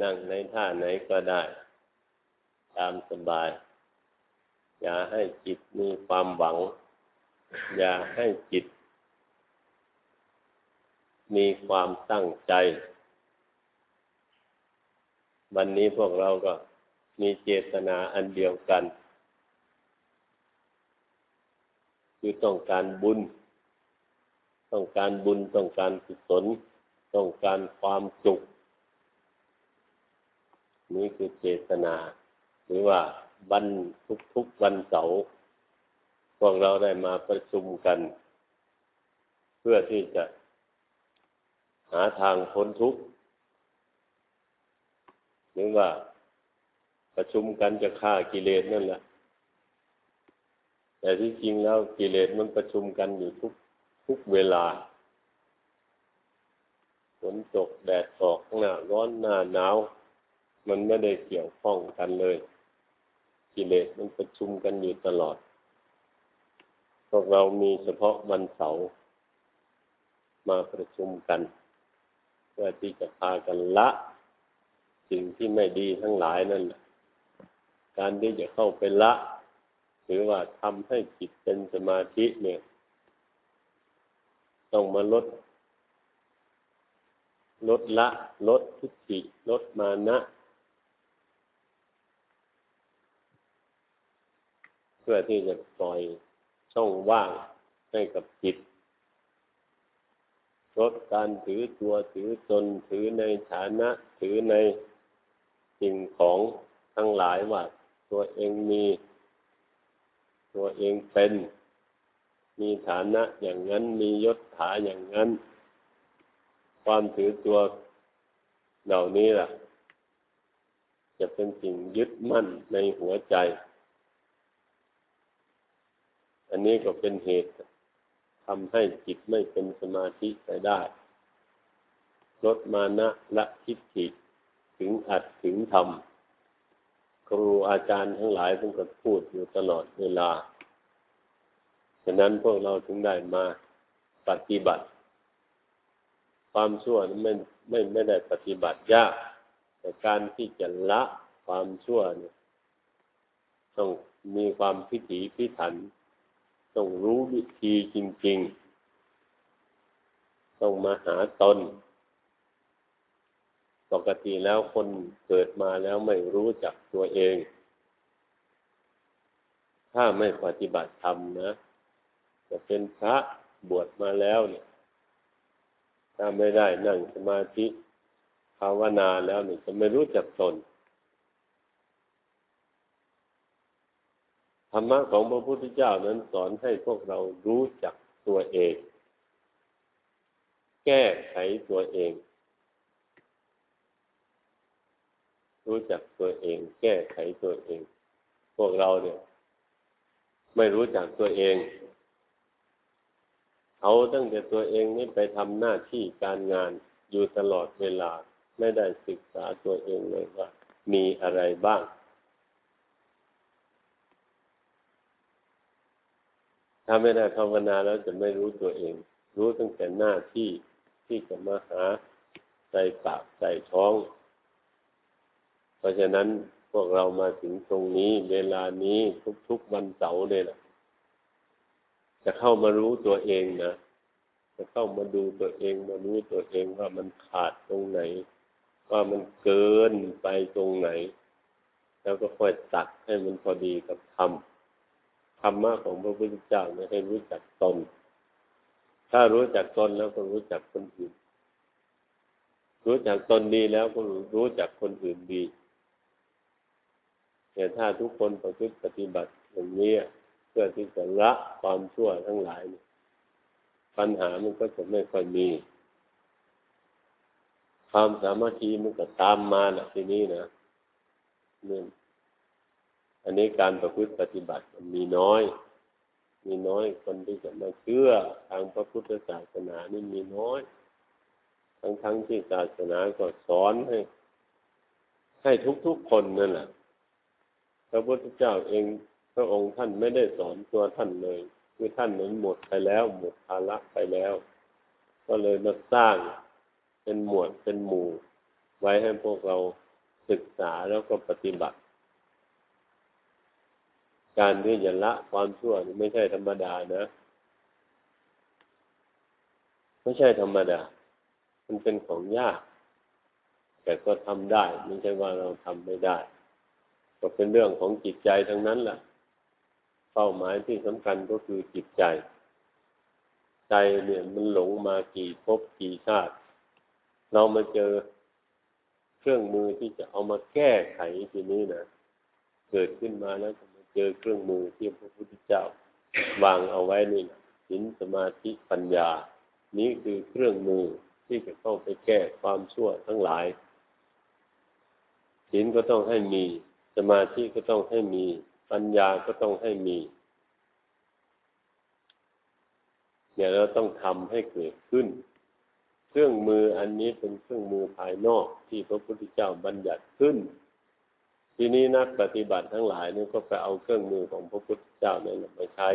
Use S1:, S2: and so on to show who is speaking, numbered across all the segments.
S1: นั่งในท่าไหนก็ได้ ตามสบาย อย่าให้จิตมีความหวัง อย่าให้จิต มีความตั้งใจ วันนี้พวกเราก็มีเจตนาอันเดียวกัน คือต้องการบุญ ต้องการบุญต้องการกุศล ต้องการความสุข นี่คือเจตนา หรือว่าวันทุกๆวันเสาร์พวกเราได้มาประชุมกัน เพื่อที่จะหาทางพ้นทุกข์หรือว่าประชุมกันจะฆ่ากิเลสนั่นแหละ แต่ที่จริงแล้วกิเลสมันประชุมกันอยู่ทุกทุกเวลา ฝนตกแดดออกหน้าร้อนหน้าหนาว มันไม่ได้เกี่ยวข้องกันเลยกิเลสมันประชุมกันอยู่ตลอด พวกเรามีเฉพาะวันเสาร์มาประชุมกัน เพื่อที่จะพากันละ สิ่งที่ไม่ดีทั้งหลายนั่นแหละการที่จะเข้าไปละ หรือว่าทำให้จิตเป็นสมาธิเนี่ย ต้องมาลด ลดละ ลดทิฏฐิลดมานะ เพื่อที่จะปล่อยช่องว่างให้กับจิตลดการถือตัวถือตนถือในฐานะ ถือในสิ่งของทั้งหลายว่าตัวเองมี ตัวเองเป็น มีฐานะอย่างนั้นมียศถาอย่างนั้น ความถือตัวเหล่านี้ล่ะ จะเป็นสิ่งยึดมั่นในหัวใจ อันนี้ก็เป็นเหตุทำให้จิตไม่เป็นสมาธิไปได้ลดมานะละทิฏฐิถึงอัดถึงทำครูอาจารย์ทั้งหลายท่านก็พูดอยู่ตลอดเวลา ฉะนั้นพวกเราถึงได้มาปฏิบัติ ความชั่วไม่ไม่ไม่ได้ปฏิบัติยาก แต่การที่จะละความชั่วเนี่ยต้องมีความพิถีพิถัน ต้องรู้วิธีจริงๆ ต้องมาหาตน ปกติแล้วคนเกิดมาแล้วไม่รู้จักตัวเอง ถ้าไม่ปฏิบัติธรรมนะ จะเป็นพระบวชมาแล้วเนี่ย ถ้าไม่ได้นั่งสมาธิภาวนาแล้วเนี่ยจะไม่รู้จักตน ธรรมะของพระพุทธเจ้านั้นสอนให้พวกเรารู้จักตัวเอง แก้ไขตัวเอง รู้จักตัวเอง แก้ไขตัวเอง พวกเราเนี่ย ไม่รู้จักตัวเองเอาตั้งแต่ตัวเองนี่ไปทำหน้าที่การงานอยู่ตลอดเวลา ไม่ได้ศึกษาตัวเองเลยว่า มีอะไรบ้าง ถ้าไม่ได้ภาวนาแล้วจะไม่รู้ตัวเอง รู้ตั้งแต่หน้าที่ที่จะมาหาใส่ปากใส่ท้อง เพราะฉะนั้นพวกเรามาถึงตรงนี้ เวลานี้ทุกๆวันเสาร์เลยนะจะเข้ามารู้ตัวเองนะจะเข้ามาดูตัวเองมารู้ตัวเองว่ามันขาดตรงไหน ว่ามันเกินไปตรงไหน แล้วก็ค่อยตัดให้มันพอดีกับธรรม รรมะของพระพุทธเจ้าเนี่ยให้รู้จักตน ถ้ารู้จักตนแล้วก็รู้จักคนอื่น รู้จักตนดีแล้วก็รู้จักคนอื่นดีแต่ถ้าทุกคนประพฤติปฏิบัติอย่างนี้เพื่อที่จะละความชั่วทั้งหลายปัญหามันก็จะไม่ค่อยมี ความสามัคคีมันก็ตามมาแหละทีนี้นะเนี่ย อันนี้การประพฤติปฏิบัติมันมีน้อย มีน้อยคนที่จะมาเชื่อทางพระพุทธศาสนานี่มีน้อย ทั้งทั้งที่ศาสนาก็สอนให้ ให้ทุกๆคนนั่นแหละพระพุทธเจ้าเองพระองค์ท่านไม่ได้สอนตัวท่านเลย คือท่านนั้นหมดไปแล้ว หมดภาระไปแล้ว ก็เลยมาสร้างเป็นหมวดเป็นหมู่ ไว้ให้พวกเราศึกษาแล้วก็ปฏิบัติ การที่จะละความชั่วไม่ใช่ธรรมดานะ ไม่ใช่ธรรมดา มันเป็นของยาก แต่ก็ทำได้ไม่ใช่ว่าเราทำไม่ได้ ก็เป็นเรื่องของจิตใจทั้งนั้นแหละเป้าหมายที่สำคัญก็คือจิตใจ ใจเนี่ยมันหลงมากี่ภพกี่ชาติ เรามาเจอเครื่องมือที่จะเอามาแก้ไขทีนี้นะเกิดขึ้นมาแล้ว เจอเครื่องมือที่พระพุทธเจ้าวางเอาไว้นี่นะสินสมาธิปัญญา นี้คือเครื่องมือที่จะเข้าไปแก้ความชั่วทั้งหลายสินก็ต้องให้มี สมาธิก็ต้องให้มี ปัญญาก็ต้องให้มีเนี่ยเราต้องทำให้เกิดขึ้น เครื่องมืออันนี้เป็นเครื่องมือภายนอกที่พระพุทธเจ้าบัญญัติขึ้น ทีนี้นักปฏิบัติทั้งหลายนี่ก็ไปเอาเครื่องมือของพระพุทธเจ้านี่มาใช้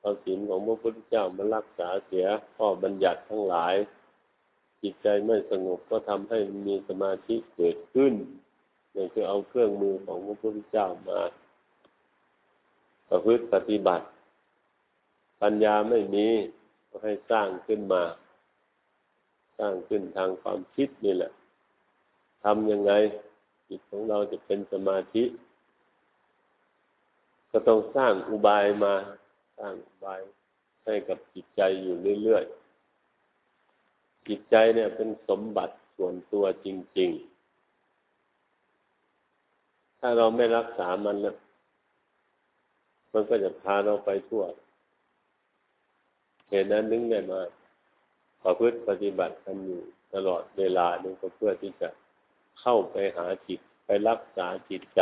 S1: เอาศีลของพระพุทธเจ้ามารักษาเสียข้อบัญญัติทั้งหลาย จิตใจไม่สงบก็ทำให้มีสมาธิเกิดขึ้นนี่คือเอาเครื่องมือของพระพุทธเจ้ามาประพฤติปฏิบัติ ปัญญาไม่มีก็ให้สร้างขึ้นมา สร้างขึ้นทางความคิดนี่แหละทำยังไง จิตของเราจะเป็นสมาธิ ก็ต้องสร้างอุบายมา สร้างอุบายให้กับจิตใจอยู่เรื่อยๆ จิตใจเนี่ยเป็นสมบัติส่วนตัวจริง ๆ ถ้าเราไม่รักษามันนะมันก็จะพาเราไปทั่ว เหตุนั้นนึงได้มาประพฤติปฏิบัติกันอยู่ตลอดเวลานี่ก็เพื่อที่จะ เข้าไปหาจิตไปรักษาจิตใจ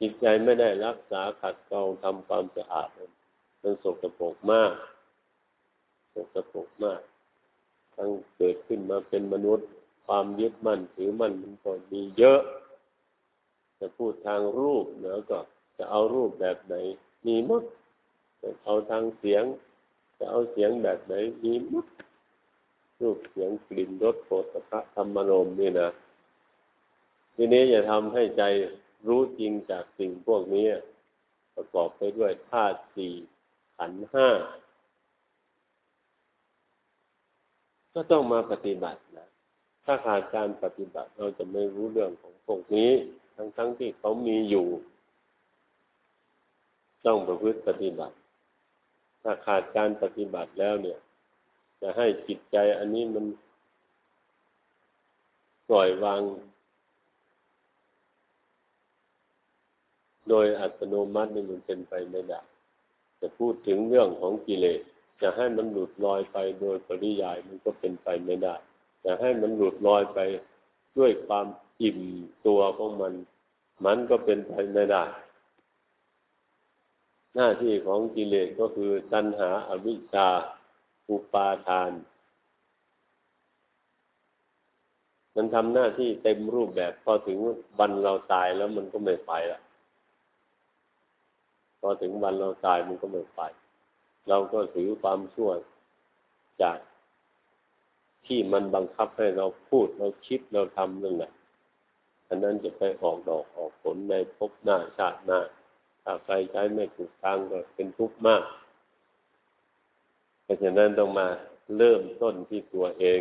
S1: จิตใจไม่ได้รักษาขัดเกลาทำความสะอาดมันสกปรกมากสกปรกมากทั้งเกิดขึ้นมาเป็นมนุษย์ ความยึดมั่นถือมั่นมันก็มีเยอะ จะพูดทางรูปเนาะก็จะเอารูปแบบไหน มีมดจะเอาทางเสียง จะเอาเสียงแบบไหนมีมด รูปเสียงกลิ่นรสโผฏฐะธรรมารมนี่นะทีนี้อย่าทำให้ใจรู้จริงจากสิ่งพวกนี้ ประกอบไปด้วยธาตุสี่ขันห้าก็ต้องมาปฏิบัตินะถ้าขาดการปฏิบัติเราจะไม่รู้เรื่องของพวกนี้ ทั้งๆทที่เขามีอยู่ ต้องประพฤติปฏิบัติ ถ้าขาดการปฏิบัติแล้วเนี่ย จะให้จิตใจอันนี้มันปล่อยวาง โดยอัตโนมัตินี่มันเป็นไปไม่ได้จะพูดถึงเรื่องของกิเลสจะให้มันหลุดลอยไปโดยปริยายมันก็เป็นไปไม่ได้จะให้มันหลุดลอยไปด้วยความอิ่มตัวของมัน มันก็เป็นไปไม่ได้ หน้าที่ของกิเลสก็คือตัณหาอวิชชา อุปาทาน มันทำหน้าที่เต็มรูปแบบ พอถึงวันเราตายแล้วมันก็ไม่ไปละพอถึงวันเราตายมันก็ไม่ไป เราก็ถือความชั่วจากที่มันบังคับให้เราพูดเราคิดเราทำนั่นแหละอันนั้นจะไปออกดอกออกผลในภพหน้าชาติหน้า ถ้าใครใช้ไม่ถูกทางก็เป็นทุกข์มาก ราะฉะนั้นต้องมาเริ่มต้นที่ตัวเอง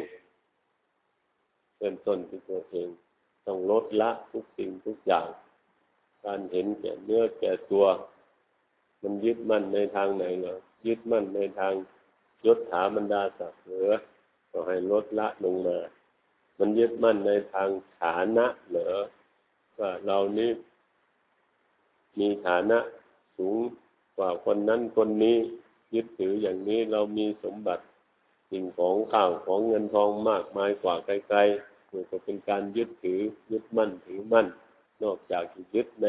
S1: เริ่มต้นที่ตัวเอง ต้องลดละทุกสิ่งทุกอย่าง การเห็นแก่เนื้อแก่ตัว มันยึดมั่นในทางไหนเหรอยึดมั่นในทางยศถาบรรดาศักดิ์เหลือก็ให้ลดละลงมา มันยึดมั่นในทางฐานะเหรอว่าเรานี้มีฐานะสูงกว่าคนนั้นคนนี้ ยึดถืออย่างนี้เรามีสมบัติสิ่งของข้าวของเงินทองมากมายกว่าไกลๆมันก็เป็นการยึดถือยึดมั่นถือมั่น นอกจากยึดใน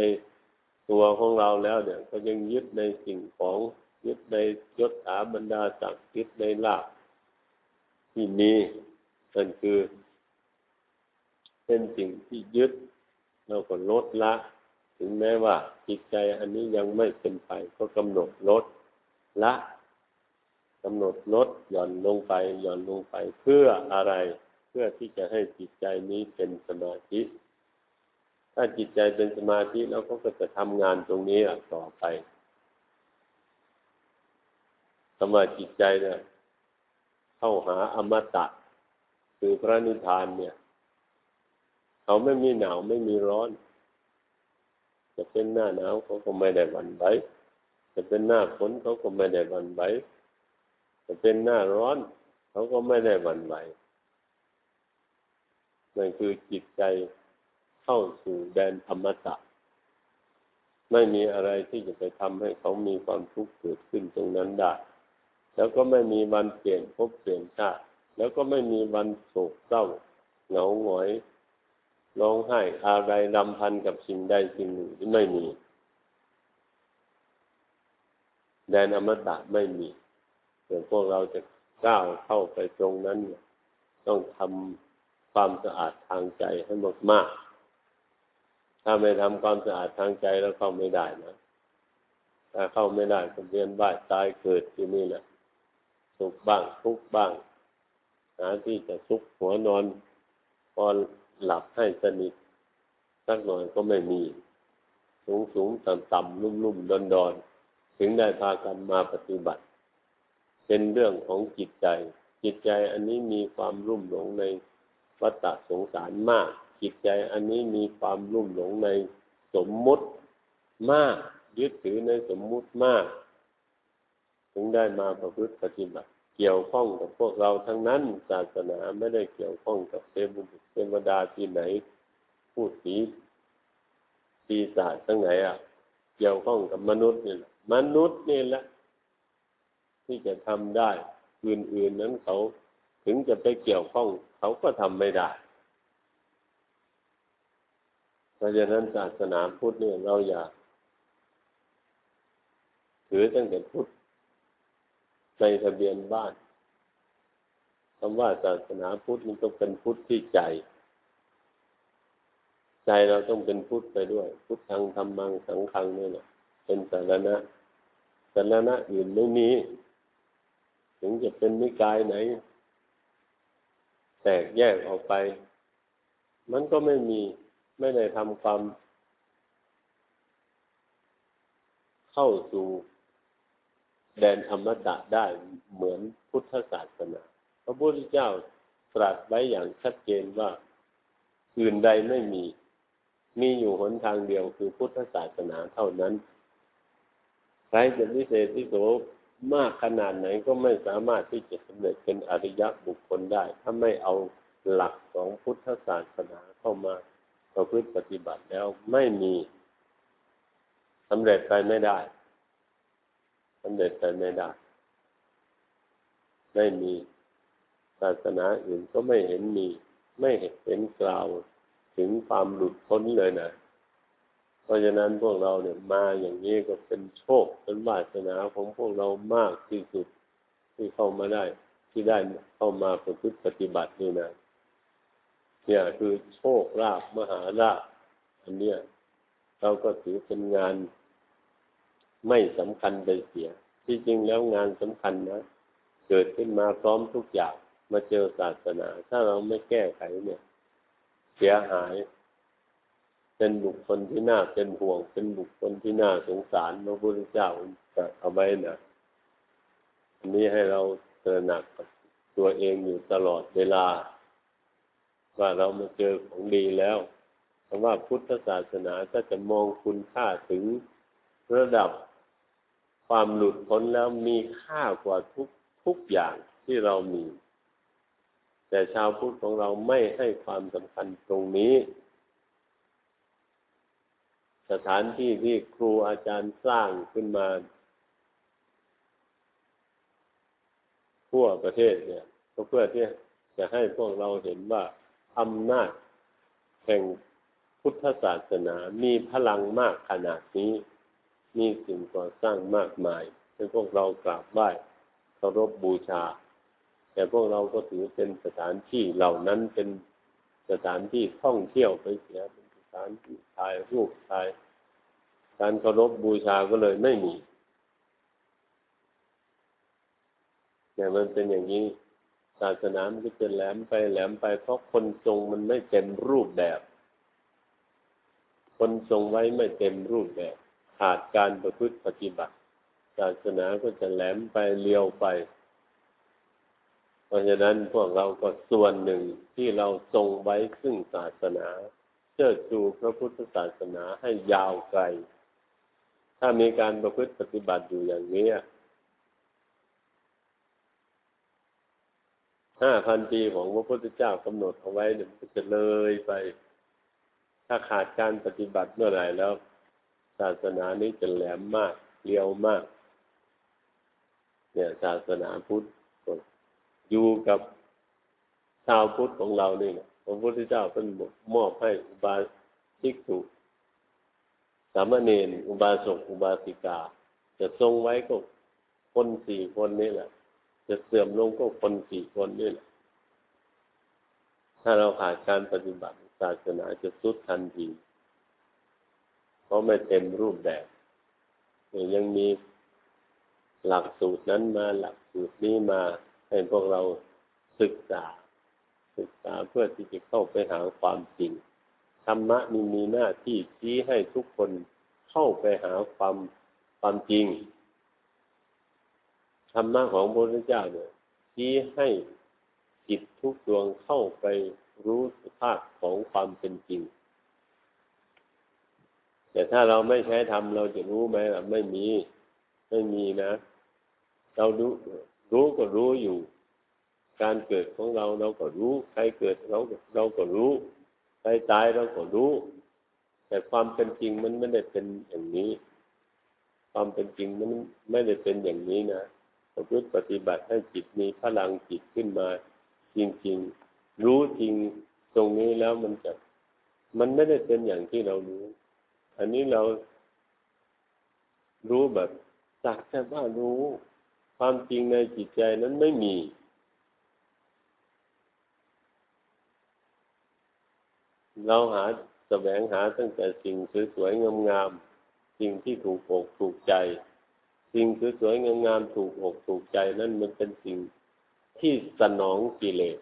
S1: ตัวของเราแล้วเนี่ย ก็ยังยึดในสิ่งของยึดในยศถาบรรดาศักดิ์ยึดในลาภที่มีนั่นคือ เป็นสิ่งที่ยึดเราก็ลดละ ถึงแม้ว่าจิตใจอันนี้ยังไม่เป็นไปก็กำหนดลด ละกำหนดลดหย่อนลงไป หย่อนลงไปเพื่ออะไร เพื่อที่จะให้จิตใจนี้เป็นสมาธิ ถ้าจิตใจเป็นสมาธิแล้วก็จะทำงานตรงนี้ต่อไปสมาจิตใจเนี่ยเข้าหาอมตะ คือพระนิพพานเนี่ย เขาไม่มีหนาวไม่มีร้อน จะเป็นหน้าหนาวเขาก็ไม่ได้หวั่นไหว จะเป็นหน้าฝนเขาก็ไม่ได้หวั่นไหวจะเป็นหน้าร้อน เขาก็ไม่ได้หวั่นไหวนั่นคือจิตใจเข้าสู่แดนธรรมตะ ไม่มีอะไรที่จะไปทำให้เขามีความทุกข์เกิดขึ้นตรงนั้นได้แล้วก็ไม่มีวันเปลี่ยนภพเปลี่ยนชาติแล้วก็ไม่มีวันโศกเศร้า เหงาหงอยร้องไห้อะไรลำพันกับสิ่งใดสิ่งหนึ่งที่ไม่มี แดนอมตะไม่มีแต่พวกเราจะก้าวเข้าไปตรงนั้นต้องทำความสะอาดทางใจให้มากมากถ้าไม่ทำความสะอาดทางใจแล้วเข้าไม่ได้นะถ้าเข้าไม่ได้ก็เวียนว่ายตายเกิดที่นี่แหละสุขบ้างทุกบ้างหาที่จะซุกหัวนอนพอหลับให้สนิทสักหน่อยก็ไม่มี สูงสูงต่ำต่ำลุ่มลุ่มดอนดอน ถึงได้พากันมาปฏิบัติ เป็นเรื่องของจิตใจ จิตใจอันนี้มีความรุ่มหลงในวัฏสงสารมาก จิตใจอันนี้มีความรุ่มหลงในสมมุติมาก ยึดถือในสมมุติมาก ถึงได้มาประพฤติปฏิบัติ เกี่ยวข้องกับพวกเราทั้งนั้นศาสนาไม่ได้เกี่ยวข้องกับเทวบุตรเทวดาที่ไหนพูดผีปีศาจทั้งไหนอะ เกี่ยวข้องกับมนุษย์นี่แหละ มนุษย์นี่แหละ ที่จะทำได้อื่นๆนั้นเขาถึงจะไปเกี่ยวข้อง เขาก็ทำไม่ได้เพราะฉะนั้นศาสนาพุทธเนี่ยเราอย่าถือตั้งแต่พุทธในทะเบียนบ้านคำว่าศาสนาพุทธมันต้องเป็นพุทธที่ใจ ใจเราต้องเป็นพุทธไปด้วย พุทธังธรรมังสังฆังนี่แหละเป็นสารณะ สารณะอื่นไม่มี ถึงจะเป็นนิกายไหน แตกแยกออกไป มันก็ไม่มีไม่ได้ทำความ เข้าสู่แดนธรรมะได้เหมือนพุทธศาสนา พระพุทธเจ้าตรัสไว้อย่างชัดเจนว่าอื่นใดไม่มี มีอยู่หนทางเดียวคือพุทธศาสนาเท่านั้น ใครจะวิเศษที่โสมากขนาดไหนก็ไม่สามารถที่จะสำเร็จเป็นอริยบุคคลได้ ถ้าไม่เอาหลักของพุทธศาสนาเข้ามาประพฤติปฏิบัติแล้วไม่มีสำเร็จไปไม่ได้สำเร็จไปไม่ได้ ไม่มีศาสนาอื่นก็ไม่เห็นมี ไม่เห็นกล่าวถึงความหลุดพ้นเลยนะ เพราะฉะนั้นพวกเราเนี่ยมาอย่างนี้ก็เป็นโชคเป็นวาสนาของพวกเรามากที่สุดที่เข้ามาได้ ที่ได้เข้ามาประพฤติปฏิบัตินี่นะเนี่ยคือโชคลาภมหาลาภอันเนี้ยเราก็ถือเป็นงานไม่สำคัญไปเสีย ที่จริงแล้วงานสำคัญนะเกิดขึ้นมาพร้อมทุกอย่างมาเจอศาสนา ถ้าเราไม่แก้ไขเนี่ย เสียหาย เป็นบุคคลที่น่าเป็นห่วง เป็นบุคคลที่น่าสงสารพระพุทธเจ้าจะเอาไว้นะอันนี้ให้เราตือนหนักตัวเองอยู่ตลอดเวลา ว่าเรามาเจอของดีแล้วคำว่าพุทธศาสนาถ้าจะมองคุณค่าถึงระดับความหลุดพ้นแล้วมีค่ากว่าทุกทุกอย่างที่เรามี แต่ชาวพุทธของเราไม่ให้ความสำคัญตรงนี้ สถานที่ที่ครูอาจารย์สร้างขึ้นมา ทั่วประเทศเนี่ยก็เพื่อที่จะให้พวกเราเห็นว่าอำนาจแห่งพุทธศาสนา มีพลังมากขนาดนี้ มีสิ่งก่อสร้างมากมายให้พวกเรากราบไหว้เคารพบบูชา แต่พวกเราก็ถือเป็นสถานที่เหล่านั้นเป็นสถานที่ท่องเที่ยวไปเสียานที่ถ่ายรูปถ่ายการเคารพบูชาก็เลยไม่มีแต่มันเป็นอย่างนี้ศาสนามันก็จะแหลมไปแหลมไป เพราะคนทรงมันไม่เต็มรูปแบบ คนทรงไว้ไม่เต็มรูปแบบ ขาดการประพฤติปฏิบัติ ศาสนาก็จะแหลมไปเลี้ยวไป เพราะฉะนั้นพวกเราก็ส่วนหนึ่งที่เราทรงไว้ซึ่งศาสนา เชิดชูพระพุทธศาสนาให้ยาวไกล ถ้ามีการประพฤติปฏิบัติอยู่อย่างนี้ห้าพันปีของพระพุทธเจ้ากำหนดเอาไว้เนี่ยมันจะเลยไป ถ้าขาดการปฏิบัติเมื่อไหร่แล้ว ศาสนานี้จะแหลมมากเลี้ยวมาก เนี่ยศาสนาพุทธอยู่กับชาวพุทธของเรานี่นะ ระพุทธเจ้าเป็นมอบให้อุบาสิกุสามเณรอุบาสกอุบาสิกา จะทรงไว้ก็คนสี่คนนี่แหละ จะเสื่อมลงก็คนสี่คนนี่แหละ ถ้าเราขาดการปฏิบัติศาสนาจะสุดทันทีเพราะไม่เต็มรูปแบบยังมีหลักสูตรนั้นมาหลักสูตรนี้มาให้พวกเราศึกษา ศึกษาเพื่อที่จะเข้าไปหาความจริง ธรรมะนี่มีหน้าที่ชี้ให้ทุกคนเข้าไปหาความความจริง ธรรมะของพระพุทธเจ้าเนี่ยชี้ให้จิตทุกดวงเข้าไปรู้สภาพของความเป็นจริง แต่ถ้าเราไม่ใช้ทำเราจะรู้ไหมล่ะไม่มี ไม่มีนะ เรารู้รู้ก็รู้อยู่ การเกิดของเราเราก็รู้ ใครเกิดเราเราก็รู้ ใครตายเราก็รู้ แต่ความเป็นจริงมันไม่ได้เป็นอย่างนี้ ความเป็นจริงมันไม่ได้เป็นอย่างนี้นะประพฤติปฏิบัติให้จิตมีพลังจิตขึ้นมา จริง ๆ รู้จริงตรงนี้แล้วมันจะมันไม่ได้เป็นอย่างที่เรารู้ อันนี้เรารู้แบบสักแต่ว่ารู้ ความจริงในจิตใจนั้นไม่มี เราหาแสวงหาตั้งแต่สิ่งสวยๆงามๆสิ่งที่ถูกอกถูกใจ สิ่งสวยๆงามๆถูกอกถูกใจนั่นมันเป็นสิ่งที่สนองกิเลส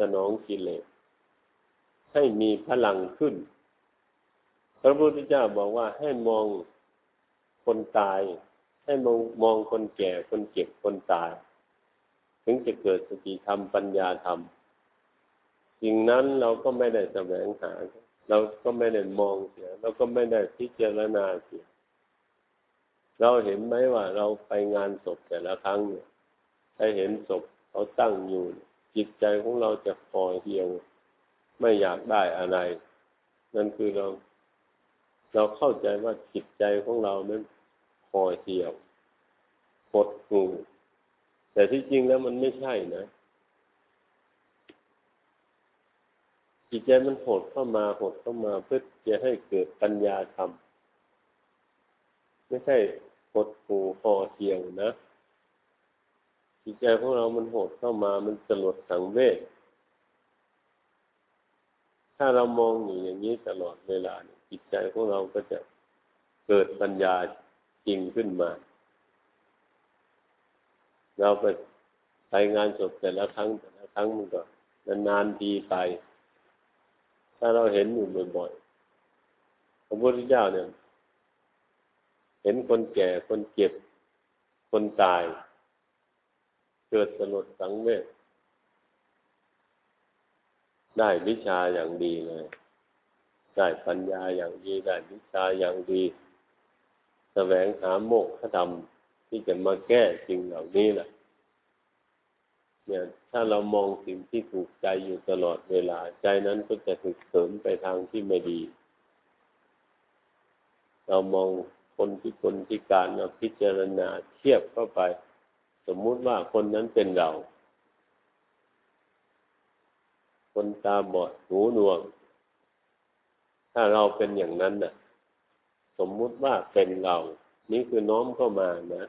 S1: สนองกิเลสให้มีพลังขึ้น พระพุทธเจ้าบอกว่าให้มองคนตาย ให้มองมองคนแก่คนเจ็บคนตาย ถึงจะเกิดสติธรรมปัญญาธรรม สิ่งนั้นเราก็ไม่ได้แสวงหา เราก็ไม่ได้มองเสีย เราก็ไม่ได้พิจารณาเสีย เราเห็นไหมว่าเราไปงานศพแต่ละครั้งเนี่ยถ้าเห็นศพเขาตั้งอยู่ จิตใจของเราจะคอเหี่ยว ไม่อยากได้อะไร นั่นคือเรา เราเข้าใจว่าจิตใจของเรานั้นคอเหี่ยวหดหูแต่ที่จริงแล้วมันไม่ใช่นะ จิตใจมันหดเข้ามาหดเข้ามาเพื่อจะให้เกิดปัญญาธรรมไม่ใช่หดหูห่อเหี่ยวนะจิตใจของเรามันโหดเข้ามา มันสลดสังเวชถ้าเรามองอยู่อย่างนี้ตลอดเวลาจิตใจของเราก็จะเกิดปัญญาจริงขึ้นมา เราไปไปงานศพแต่ละครั้งแต่ละครั้งมันก็นานๆทีไป ถ้าเราเห็นอยู่บ่อยๆพระพุทธเจ้าเนี่ย เห็นคนแก่คนเจ็บ คนตาย เกิดสลดสังเวชได้วิชาอย่างดีเลย ได้ปัญญาอย่างดี ได้วิชาอย่างดีแสวงหาโมกขธรรมที่จะมาแก้สิ่งเหล่านี้แหละ เนี่ยถ้าเรามองสิ่งที่ถูกใจอยู่ตลอดเวลา ใจนั้นก็จะถึกเสริมไปทางที่ไม่ดี เรามองคนที่คนที่การมาพิจารณาเทียบเข้าไป สมมุติว่าคนนั้นเป็นเรา คนตาบอดหูหนวก ถ้าเราเป็นอย่างนั้นน่ะ สมมุติว่าเป็นเรา นี่คือน้อมเข้ามานะ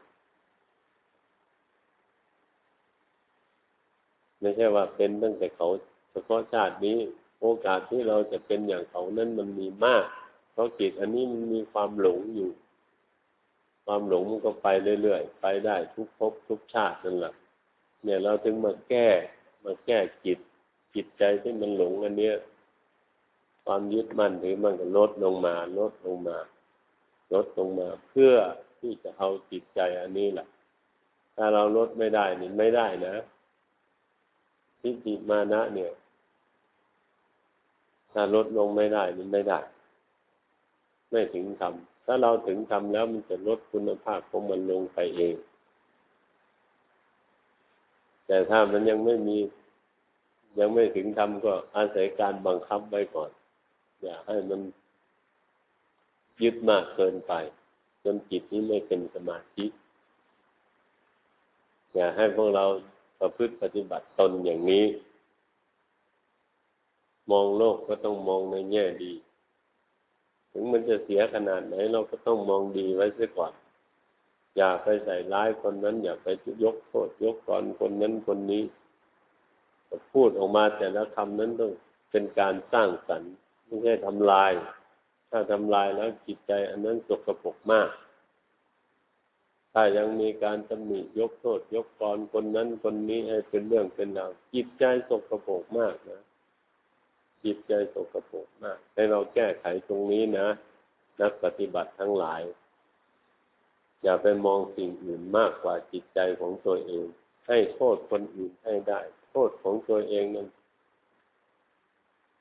S1: ไม่ใช่ว่าเป็นตั้งแต่เขาเฉพาะชาตินี้ โอกาสที่เราจะเป็นอย่างเขานั้นมันมีมาก เพราะจิตอันนี้มันมีความหลงอยู่ ความหลงมันก็ไปเรื่อยๆไปได้ทุกภพทุกชาตินั่นแหละเนี่ยเราถึงมาแก้มาแก้จิตจิตใจที่มันหลงอันเนี้ยความยึดมั่นถือมันก็ลดลงมา ลดลงมา ลดลงมา เพื่อที่จะเอาจิตใจอันนี้แหละถ้าเราลดไม่ได้นี่ไม่ได้นะ ทิฏฐิมานะ เนี่ย ถ้าลดลงไม่ได้นี่ไม่ได้ ไม่ถึงธรรมถ้าเราถึงธรรมแล้วมันจะลดคุณภาพของมันลงไปเอง แต่ถ้ามันยังไม่มี ยังไม่ถึงธรรมก็อาศัยการบังคับไว้ก่อน อย่าให้มันยึดมากเกินไป จนจิตนี้ไม่เป็นสมาธิ อย่าให้พวกเรา ประพฤติปฏิบัติตนอย่างนี้ มองโลกก็ต้องมองในแง่ดี ถึงมันจะเสียขนาดไหน เราก็ต้องมองดีไว้เสียก่อน อย่าไปใส่ร้ายคนนั้น อย่าไปยกโทษยกกรคนนั้นคนนี้พูดออกมาแต่ละคำนั้นต้องเป็นการสร้างสรรค์ไม่ใช่ทำลาย ถ้าทำลายแล้วจิตใจ อันนั้นสกปรกมาก ถ้ายังมีการตำหนิยกโทษ ยกกรคนนั้นคนนี้ให้เป็นเรื่องเป็นราวจิตใจสกปรกมากนะจิตใจสกปรกมาก ให้เราแก้ไขตรงนี้นะ นักปฏิบัติทั้งหลาย อย่าไปมองสิ่งอื่นมากกว่าจิตใจของตัวเอง ให้โทษคนอื่นให้ได้ โทษของตัวเองนั้น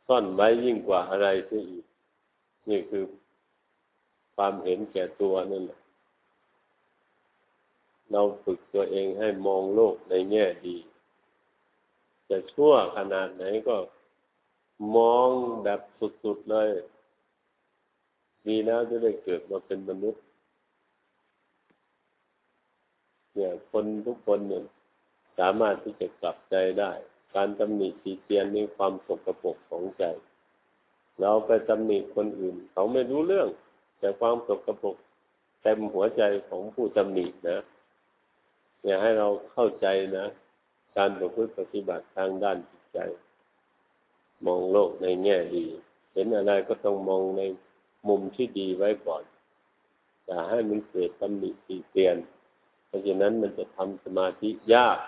S1: ซ่อนไว้ยิ่งกว่าอะไรเสียอีก นี่คือความเห็นแก่ตัวนั่นแหละ เราฝึกตัวเองให้มองโลกในแง่ดี จะชั่วขนาดไหนก็มองแบบสุดๆเลย ดีแล้วจะได้เกิดมาเป็นมนุษย์ เนี่ย คนทุกคนเนี่ยสามารถที่จะกลับใจได้ การตำหนิตีเตียนนี่ความสกปรกของใจ เราไปตำหนิคนอื่น เขาไม่รู้เรื่อง แต่ความสกปรกเต็มหัวใจของผู้ตำหนินะ อยากให้เราเข้าใจนะ การประพฤติปฏิบัติทางด้านจิตใจ มองโลกในแง่ดี เห็นอะไรก็ต้องมองในมุมที่ดีไว้ก่อน อย่าให้มันเกิดตำหนิตีเตียน เพราะฉะนั้นมันจะทำสมาธิยาก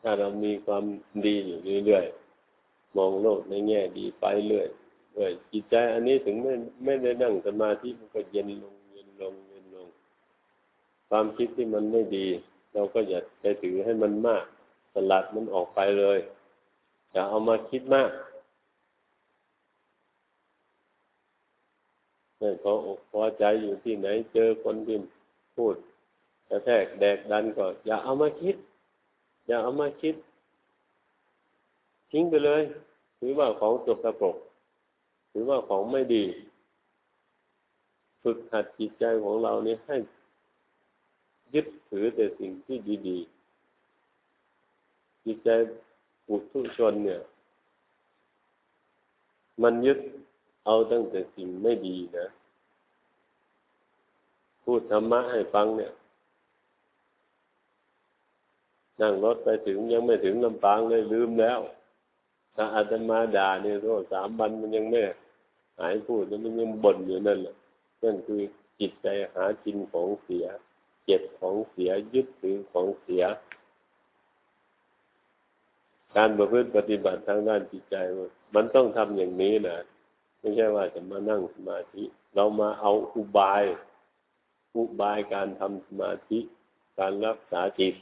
S1: ถ้าเรามีความดีอยู่เรื่อยๆ มองโลกในแง่ดีไปเรื่อยเรื่อยจิตใจอันนี้ถึงไม่ไม่ได้นั่งสมาธิมันก็เย็นลงเย็นลง ความคิดที่มันไม่ดี เราก็อย่าไปถือให้มันมาก สลัดมันออกไปเลย อย่าเอามาคิดมากไม่พออกพอใจอยู่ที่ไหนเจอคนที่พูดกระแทกแดกดันก็อย่าเอามาคิด อย่าเอามาคิด ทิ้งไปเลยถือว่าของจกกระปรกถือว่าของไม่ดี ฝึกหัดจิตใจของเรานี่ให้ ยึดถือแต่สิ่งที่ดีๆจิตใจปุถุชนเนี่ย มันยึดเอาตั้งแต่สิ่งไม่ดีนะพูดธรรมะให้ฟังเนี่ยนั่งรถไปถึงยังไม่ถึงลำปางเลยลืมแล้วถ้าอาตมาด่าเนี่ยโทษสามวันมันยังไม่หายพูดแล้วมันยังบ่นอยู่นั่นแหละนั่นคือจิตใจหาจินของเสีย เจ็บของเสียยึดถือของเสีย การประพฤติปฏิบัติทางด้านจิตใจ มันต้องทำอย่างนี้นะไม่ใช่ว่าจะมานั่งสมาธิ เรามาเอาอุบาย อุบายการทำสมาธิ การรักษาจิต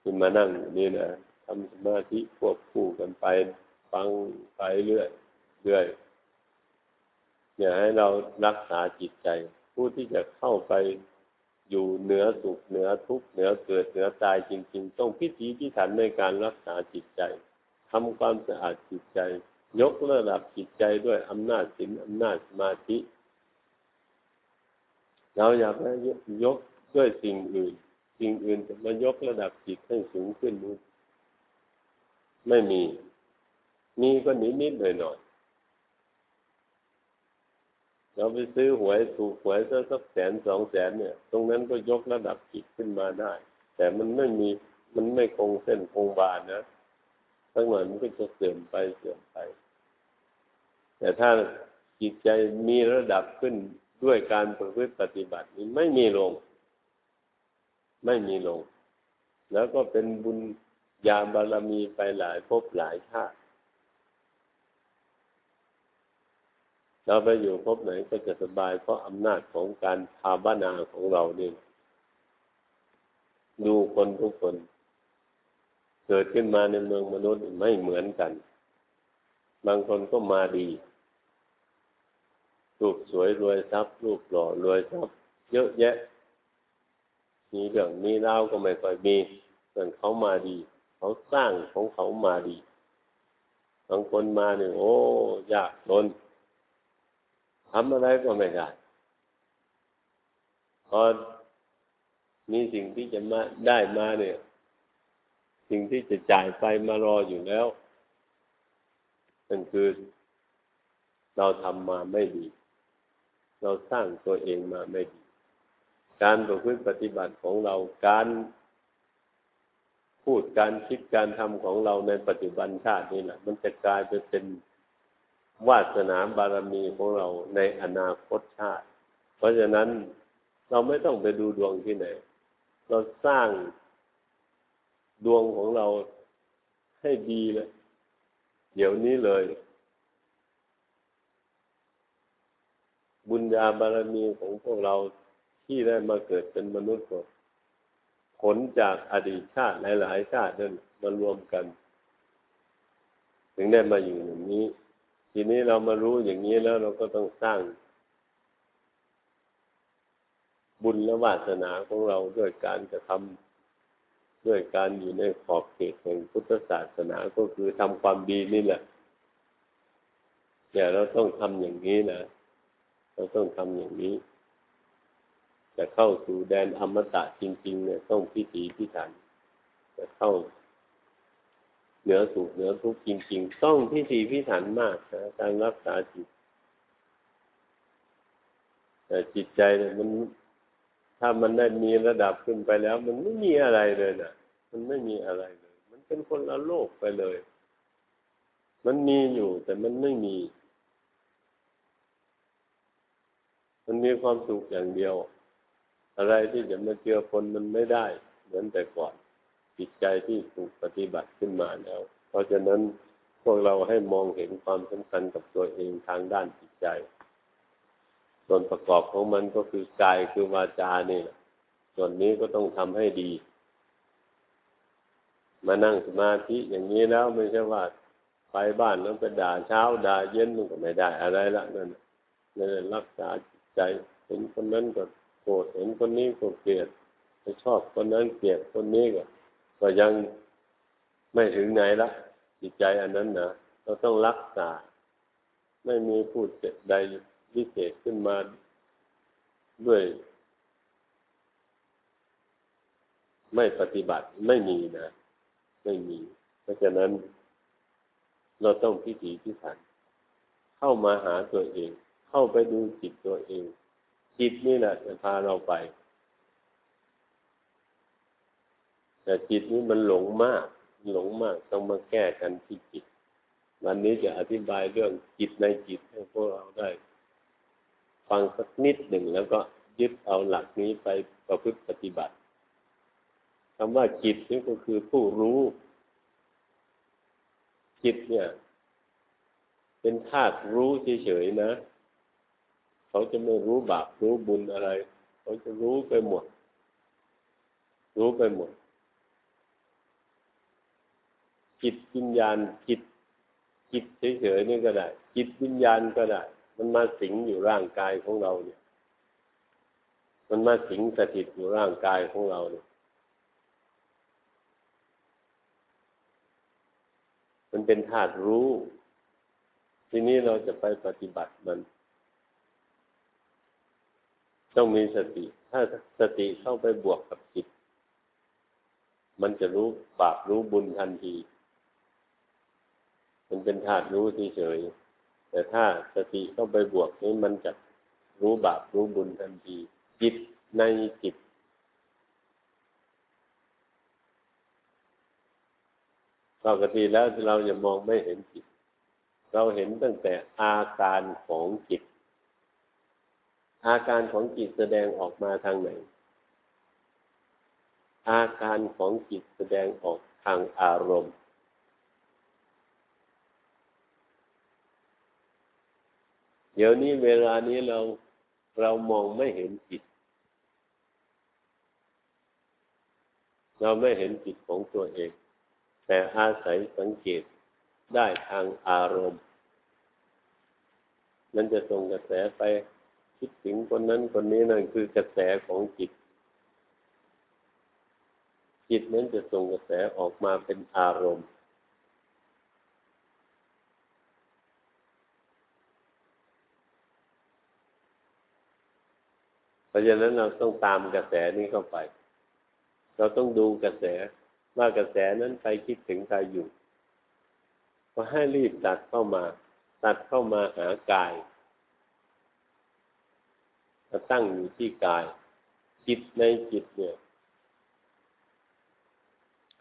S1: ที่มานั่งนี่นะทำสมาธิควบคู่กันไปฟังไปเรื่อยเรื่อยอย่าให้เรารักษาจิตใจ ผู้ที่จะเข้าไป อยู่เหนือสุขเหนือทุกข์เหนือเกิดเหนือตายจริง ๆ ต้องพิถีพิถันในการรักษาจิตใจทำความสะอาดจิตใจ ยกระดับจิตใจด้วยอำนาจศีลอำนาจสมาธิเราอยากให้ยกด้วยสิ่งอื่น สิ่งอื่นจะมายกระดับจิตให้สูงขึ้นไม่มี มีก็นิดนิดหน่อยหน่อย เราไปซื้อหวยถูกหวยสักสักแสนสองแสนเนี่ย ตรงนั้นก็ยกระดับจิตขึ้นมาได้ แต่มันไม่มีมันไม่คงเส้นคงวานะทั้งหมดมันก็จะเสื่อมไปเสื่อมไป แต่ถ้าจิตใจมีระดับขึ้นด้วยการประพฤติปฏิบัตินี้ไม่มีลง ไม่มีลง แล้วก็เป็นบุญญาบารมีไปหลายภพหลายชาติ เราไปอยู่ภพไหนก็จะสบายเพราะอำนาจของการภาบนาของเราเนี่ยดูคนทุกคน เกิดขึ้นมาในเมืองมนุษย์ไม่เหมือนกัน บางคนก็มาดี รูปสวยรวยทรัพย์ รูปหล่อรวยทรัพย์ เยอะแยะ มีเรื่องมีราก็ไม่ค่อยมีส่วนเขามาดี เขาสร้างของเขามาดี บางคนมาเนี่ยโอ้ยากจน ทำอะไรก็ไม่ได้พอมีสิ่งที่จะมาได้มาเนี่ย สิ่งที่จะจ่ายไปมารออยู่แล้วนั่นคือเราทำมาไม่ดี เราสร้างตัวเองมาไม่ดี การประพฤติปฏิบัติของเราการพูดการคิดการทำของเราในปัจจุบันชาตินี่แหละ มันจะกลายไปเป็น วาสนาบารมีของเราในอนาคตชาติ เพราะฉะนั้นเราไม่ต้องไปดูดวงที่ไหน เราสร้างดวงของเราให้ดีเลยเดี๋ยวนี้เลย บุญญาบารมีของพวกเราที่ได้มาเกิดเป็นมนุษย์ผลจากอดีตชาติหลาย ๆ ชาตินั่นมารวมกัน ถึงได้มาอยู่อย่างนี้ ทีนี้เรามารู้อย่างนี้แล้วเราก็ต้องสร้างบุญและวาสนาของเราด้วยการจะทำด้วยการอยู่ในขอบเขตแห่งพุทธศาสนาก็คือทำความดีนี่แหละแต่เราต้องทำอย่างนี้นะเราต้องทำอย่างนี้ จะเข้าสู่แดนอมตะจริง ๆ เนี่ยต้องพิถีพิถันจะเข้า เหนือสุขเหนือทุกข์จริง ๆ ต้องพิธีพิถันมากนะการรักษาจิตแต่จิตใจเนี่ยมัน ถ้ามันได้มีระดับขึ้นไปแล้ว มันไม่มีอะไรเลยนะมันไม่มีอะไรเลย มันเป็นคนละโลกไปเลย มันมีอยู่แต่มันไม่มี มันมีความสุขอย่างเดียว อะไรที่จะมาเจือคนมันไม่ได้ เหมือนแต่ก่อน จิตใจที่ถูกปฏิบัติขึ้นมาแล้ว เพราะฉะนั้นพวกเราให้มองเห็นความสำคัญกับตัวเองทางด้านจิตใจ ส่วนประกอบของมันก็คือกายคือวาจาเนี่ยส่วนนี้ก็ต้องทำให้ดี มานั่งสมาธิอย่างนี้แล้วไม่ใช่ว่าไปบ้านแล้วไปด่าเช้าด่าเย็นมันก็ไม่ได้อะไรละนั่นนั่นรักษาจิตใจเห็นคนนั้นก็โกรธเห็นคนนี้ก็เกลียดไปชอบคนนั้นเกลียดคนนี้ก็ ก็ยังไม่ถึงไหนละจิตใจอันนั้นนะเราต้องรักษา ไม่มีผู้ใดวิเศษขึ้นมาด้วย ไม่ปฏิบัติไม่มีนะ ไม่มี เพราะฉะนั้น เราต้องพิถีพิถันเข้ามาหาตัวเอง เข้าไปดูจิตตัวเอง จิตนี่แหละจะพาเราไป แต่จิตนี้มันหลงมาก หลงมากต้องมาแก้กันที่จิต วันนี้จะอธิบายเรื่องจิตในจิตให้พวกเราได้ ฟังสักนิดหนึ่งแล้วก็ยึดเอาหลักนี้ไปประพฤติปฏิบัติคำว่าจิตนี่ก็คือผู้รู้ จิตเนี่ย เป็นธาตุรู้เฉยๆนะ เขาจะไม่รู้บาปรู้บุญอะไร เขาจะรู้ไปหมด รู้ไปหมด จิตวิญญาณจิตจิตเฉยๆนี่ก็ได้ จิตวิญญาณก็ได้ มันมาสิงอยู่ร่างกายของเราเนี่ย มันมาสิงสถิตอยู่ร่างกายของเราเนี่ย มันเป็นธาตุรู้ ทีนี้เราจะไปปฏิบัติมันต้องมีสติ ถ้าสติเข้าไปบวกกับจิต มันจะรู้บาปรู้บุญทันที มันเป็นธาตุรู้เฉยแต่ถ้าสติเข้าไปบวกนี้มันจะรู้บาปรู้บุญทันทีจิตในจิตปกติแล้วเราจะมองไม่เห็นจิต เราเห็นตั้งแต่อาการของจิต อาการของจิตแสดงออกมาทางไหน อาการของจิตแสดงออกทางอารมณ์ เดี๋ยวนี้เวลานี้เราเรามองไม่เห็นจิต เราไม่เห็นจิตของตัวเอง แต่อาศัยสังเกตได้ทางอารมณ์ มันจะส่งกระแสไปคิดถึงคนนั้นคนนี้นั่นคือกระแสของจิต จิตนั้นจะส่งกระแสออกมาเป็นอารมณ์ ราะฉะนั้นเราต้องตามกระแสนี้เข้าไป เราต้องดูกระแสว่ากระแสนั้นใครคิดถึงใครอยู่ก็ให้รีบตัดเข้ามา ตัดเข้ามาหากายมาตั้งอยู่ที่กาย จิตในจิตเนี่ย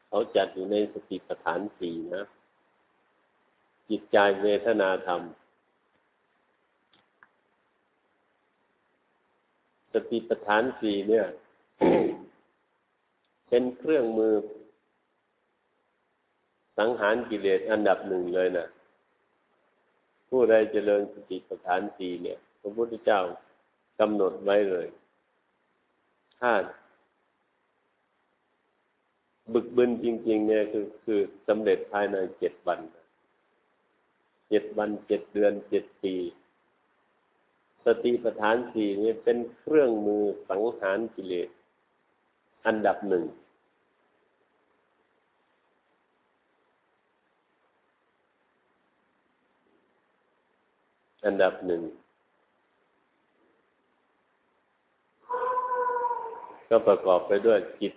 S1: เขาจัดอยู่ในสติปัฏฐานสี่นะ จิตใจเวทนาธรรม ติปัฏฐานสี่เนี่ย เป็นเครื่องมือ สังหารกิเลสอันดับหนึ่งเลยนะผู้ใดเจริญสติปัฏฐานสี่เนี่ยพระพุทธเจ้ากำหนดไว้เลยถ้าบึกบึนจริง ๆ เนี่ยคือคือสำเร็จภายในเจ็ดวันเจ็ดวันเจ็ดเดือนเจ็ดปี สติปัฏฐานสี่นี่เป็นเครื่องมือสังหารกิเลสอันดับหนึ่ง อันดับหนึ่ง ก็ประกอบไปด้วยจิต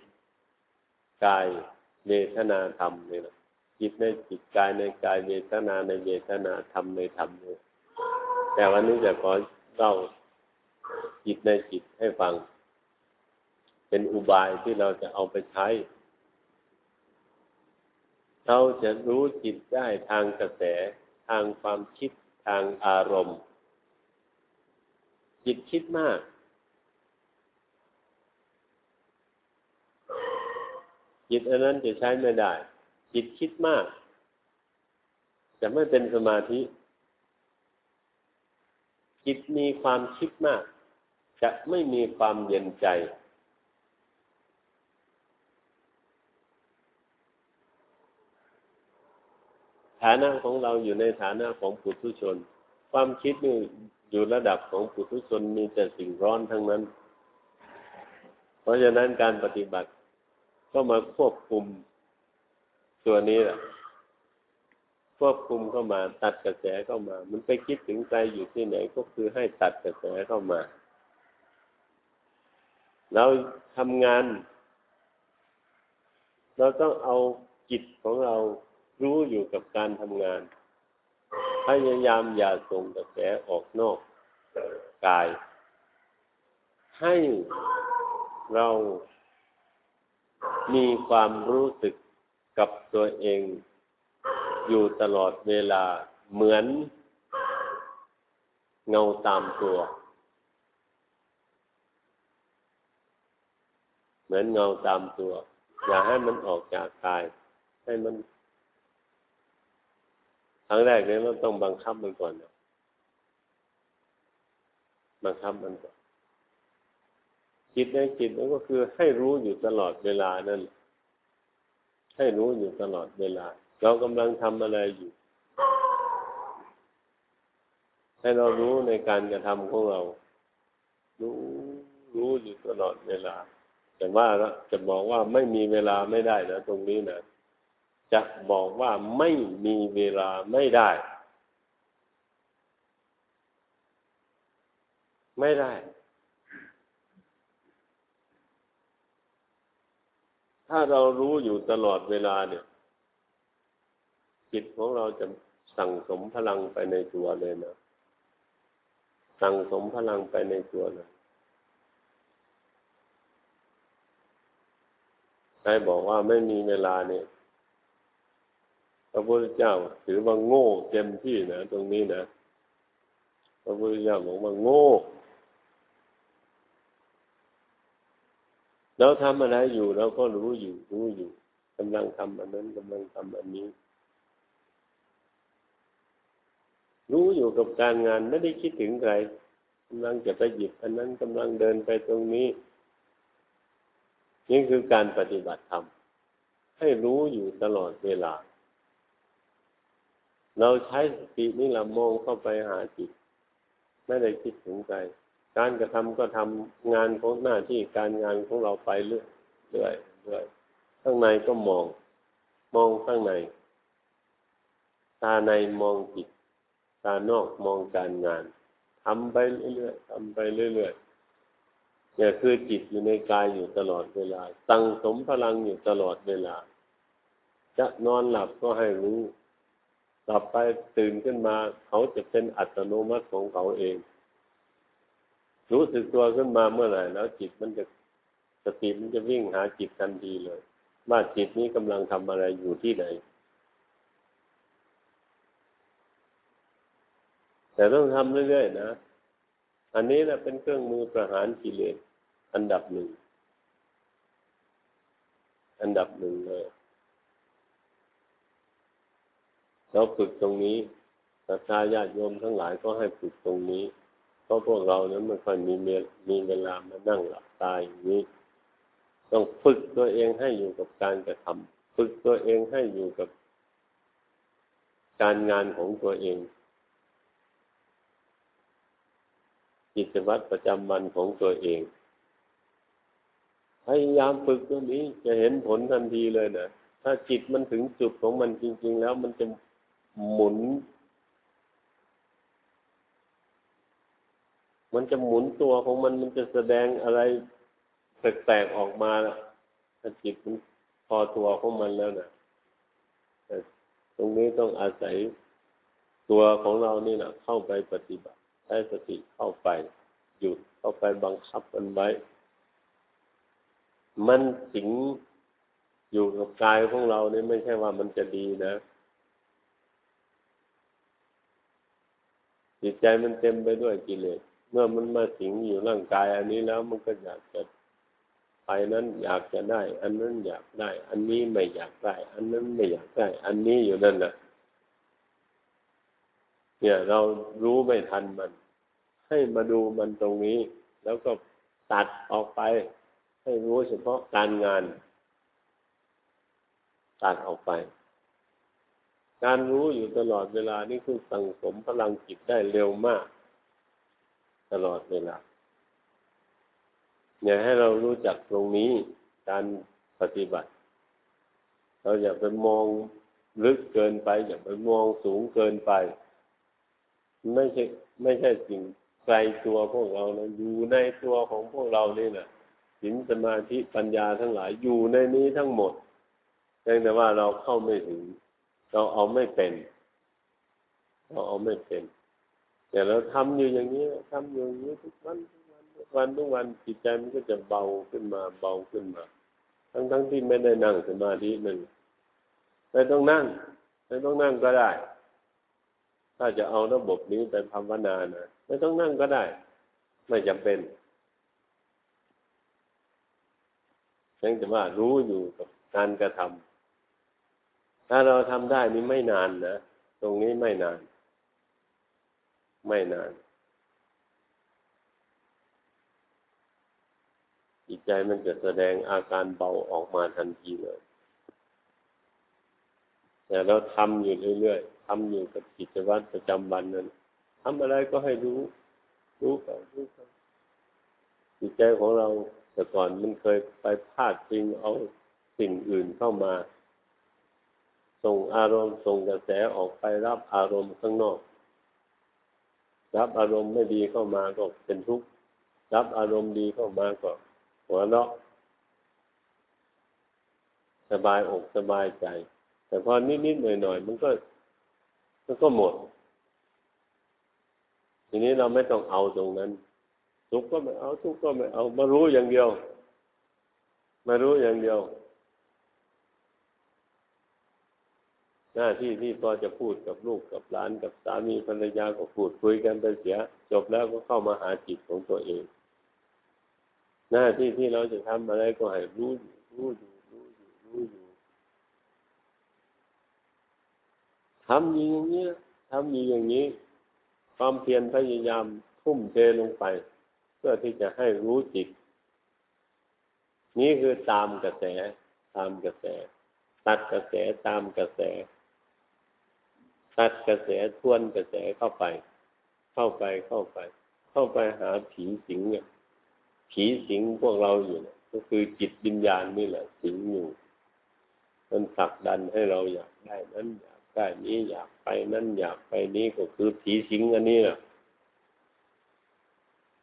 S1: กายเวทนาธรรมนี่แหละจิตในจิตกายในกายเวทนาในเวทนาธรรมในธรรมนี่แต่วันนี้จะขอ เล่าจิตในจิตให้ฟัง เป็นอุบายที่เราจะเอาไปใช้ เราจะรู้จิตได้ทางกระแส ทางความคิดทางอารมณ์ จิตคิดมาก จิตอันนั้นจะใช้ไม่ได้ จิตคิดมาก จะไม่เป็นสมาธิ จิตมีความคิดมาก จะไม่มีความเย็นใจ ฐานะของเราอยู่ในฐานะของปุถุชน ความคิดนี่อยู่ระดับของปุถุชนมีแต่สิ่งร้อนทั้งนั้น เพราะฉะนั้นการปฏิบัติก็มาควบคุมตัวนี้แหละ ควบคุมเข้ามาตัดกระแสเข้ามา มันไปคิดถึงใจอยู่ที่ไหนก็คือให้ตัดกระแสเข้ามาเราทำงาน เราต้องเอาจิตของเรารู้อยู่กับการทำงาน พยายามอย่าส่งกระแสออกนอกกาย ให้เรามีความรู้สึกกับตัวเอง อยู่ตลอดเวลาเหมือนเงาตามตัว เหมือนเงาตามตัว อย่าให้มันออกจากกาย ให้มันครั้งแรกเนี่ยเราต้องบังคับมันก่อนนะบังคับมันก่อนจิตในจิตนั่นก็คือให้รู้อยู่ตลอดเวลานั่นให้รู้อยู่ตลอดเวลา เรากำลังทำอะไรอยู่ ให้เรารู้ในการกระทำของเรา รู้รู้อยู่ตลอดเวลา แต่ว่าจะบอกว่าไม่มีเวลาไม่ได้นะตรงนี้นะจะบอกว่าไม่มีเวลาไม่ได้ ไม่ได้ ถ้าเรารู้อยู่ตลอดเวลาเนี่ย จิตของเราจะสั่งสมพลังไปในตัวเลยนะ สั่งสมพลังไปในตัวเลยใครบอกว่าไม่มีเวลาเนี่ย พระพุทธเจ้าถือว่าโง่เต็มที่นะตรงนี้นะ พระพุทธเจ้าบอกว่าโง่เราทำอะไรอยู่เราก็รู้อยู่รู้อยู่กำลังทำอันนั้นกำลังทำอันนี้ รู้อยู่กับการงานไม่ได้คิดถึงใครกำลังจะไปหยิบอันนั้นกำลังเดินไปตรงนี้ นี่คือการปฏิบัติธรรมให้รู้อยู่ตลอดเวลา เราใช้สตินี่ละมองเข้าไปหาจิต ไม่ได้คิดถึงใครการกระทำก็ทำงานของหน้าที่การงานของเราไปเรื่อยเรื่อยเรื่อยข้างในก็มอง มองข้างใน ตาในมองจิต ตานอกมองการงานทำไปเรื่อยๆทำไปเรื่อยๆเนี่ยคือจิตอยู่ในกายอยู่ตลอดเวลา ตั้งสมพลังอยู่ตลอดเวลา จะนอนหลับก็ให้รู้หลับไปตื่นขึ้นมา เขาจะเป็นอัตโนมัติของเขาเอง รู้สึกตัวขึ้นมาเมื่อไหร่แล้วจิตมันจะสติมันจะวิ่งหาจิตทันทีเลย ว่าจิตนี้กำลังทำอะไรอยู่ที่ไหน แต่ต้องทำเรื่อยๆนะ อันนี้แหละเป็นเครื่องมือประหารกิเลสอันดับหนึ่ง อันดับหนึ่งเลยเราฝึกตรงนี้ศรัทธาญาติโยมทั้งหลายก็ให้ฝึกตรงนี้ เพราะพวกเราเนี่ยไม่ค่อยมีมีเวลามานั่งหลับตายอย่างนี้ ต้องฝึกตัวเองให้อยู่กับการกระทำฝึกตัวเองให้อยู่กับการงานของตัวเอง กิจวัตรประจำวันของตัวเอง พยายามฝึกตัวนี้จะเห็นผลทันทีเลยนะถ้าจิตมันถึงจุดของมันจริง ๆ แล้วมันจะหมุน มันจะหมุนตัวของมันมันจะแสดงอะไรแปลกๆออกมาถ้าจิตมันพอตัวของมันแล้วนะตรงนี้ต้องอาศัยตัวของเรานี่นะเข้าไปปฏิบัติ ช้สติเข้าไป หยุดเข้าไปบังคับมันไว้ มันสิงอยู่กับกายของเราเนี่ยไม่ใช่ว่ามันจะดีนะ จิตใจมันเต็มไปด้วยกิเลสเมื่อมันมาสิงอยู่ร่างกาย อันนี้แล้วมันก็อยากจะไปนั้นอยากจะได้ อันนั้นอยากได้ อันนี้ไม่อยากได้ อันนั้นไม่อยากได้ อันนี้อยู่นั่นแหละ เนี่ย เรารู้ไม่ทันมัน ให้มาดูมันตรงนี้ แล้วก็ตัดออกไป ให้รู้เฉพาะการงาน ตัดออกไป การรู้อยู่ตลอดเวลานี่คือสังสมพลังจิตได้เร็วมาก ตลอดเวลาอย่าให้เรารู้จักตรงนี้การปฏิบัติ เราอย่าไปมองลึกเกินไป อย่าไปมองสูงเกินไป ไม่ใช่ไม่ใช่สิ่งไกลตัวพวกเรานะอยู่ในตัวของพวกเรานี่นะสินสมาธิปัญญาทั้งหลายอยู่ในนี้ทั้งหมดเพียงแต่ว่าเราเข้าไม่ถึง เราเอาไม่เป็น เราเอาไม่เป็น แต่เราทำอยู่อย่างนี้ทำอยู่อย่างนี้ทุกวันทุกวันทุกวันทุกวันจิตใจมันก็จะเบาขึ้นมาเบาขึ้นมา ทั้งทั้งที่ไม่ได้นั่งสมาธิหนึ่งไม่ต้องนั่งไม่ต้องนั่งก็ได้ ถ้าจะเอาระบบนี้ไปภาวนานะไม่ต้องนั่งก็ได้ ไม่จำเป็นเพียงแต่ว่ารู้อยู่กับการกระทำถ้าเราทำได้นี่ไม่นานนะตรงนี้ไม่นาน ไม่นานจิตใจมันจะแสดงอาการเบาออกมาทันทีเลย แต่เราทำอยู่เรื่อยๆ ทำอยู่กับกิจวัตรประจำวันนั้นทำอะไรก็ให้รู้ รู้ไปรู้ไปจิตใจของเราแต่ก่อนมันเคยไปพาดพิงเอาสิ่งอื่นเข้ามา ส่งอารมณ์ส่งกระแสออกไปรับอารมณ์ข้างนอก รับอารมณ์ไม่ดีเข้ามาก็เป็นทุกข์รับอารมณ์ดีเข้ามาก็หัวเราะสบายอกสบายใจ แต่พอนิดๆหน่อยๆมันก็ มันก็หมด ทีนี้เราไม่ต้องเอาตรงนั้น ทุกข์ก็ไม่เอาทุกข์ก็ไม่เอา มารู้อย่างเดียว มารู้อย่างเดียว หน้าที่ที่พอจะพูดกับลูกกับหลานกับสามีภรรยาก็พูดคุยกันไปเสีย จบแล้วก็เข้ามาหาจิตของตัวเอง หน้าที่ที่เราจะทำอะไรก็ให้รู้รู้อยู่รู้อยู่รู้อยู่ ทำอย่างนี้ทำอย่างนี้ ความเพียรพยายามทุ่มเทลงไป เพื่อที่จะให้รู้จิต นี่คือตามกระแส ตามกระแส ตัดกระแสตามกระแส ตัดกระแสทวนกระแสเข้าไป เข้าไปเข้าไป เข้าไปหาผีสิงเนี่ยผีสิงพวกเราอยู่ก็คือจิตวิญญาณนี่แหละ สิงอยู่ มันผลักดันให้เราอยากได้นั้นอย ได้นี้อยากไปนั้นอยากไปนี้ก็คือผีสิงอันนี้แหละ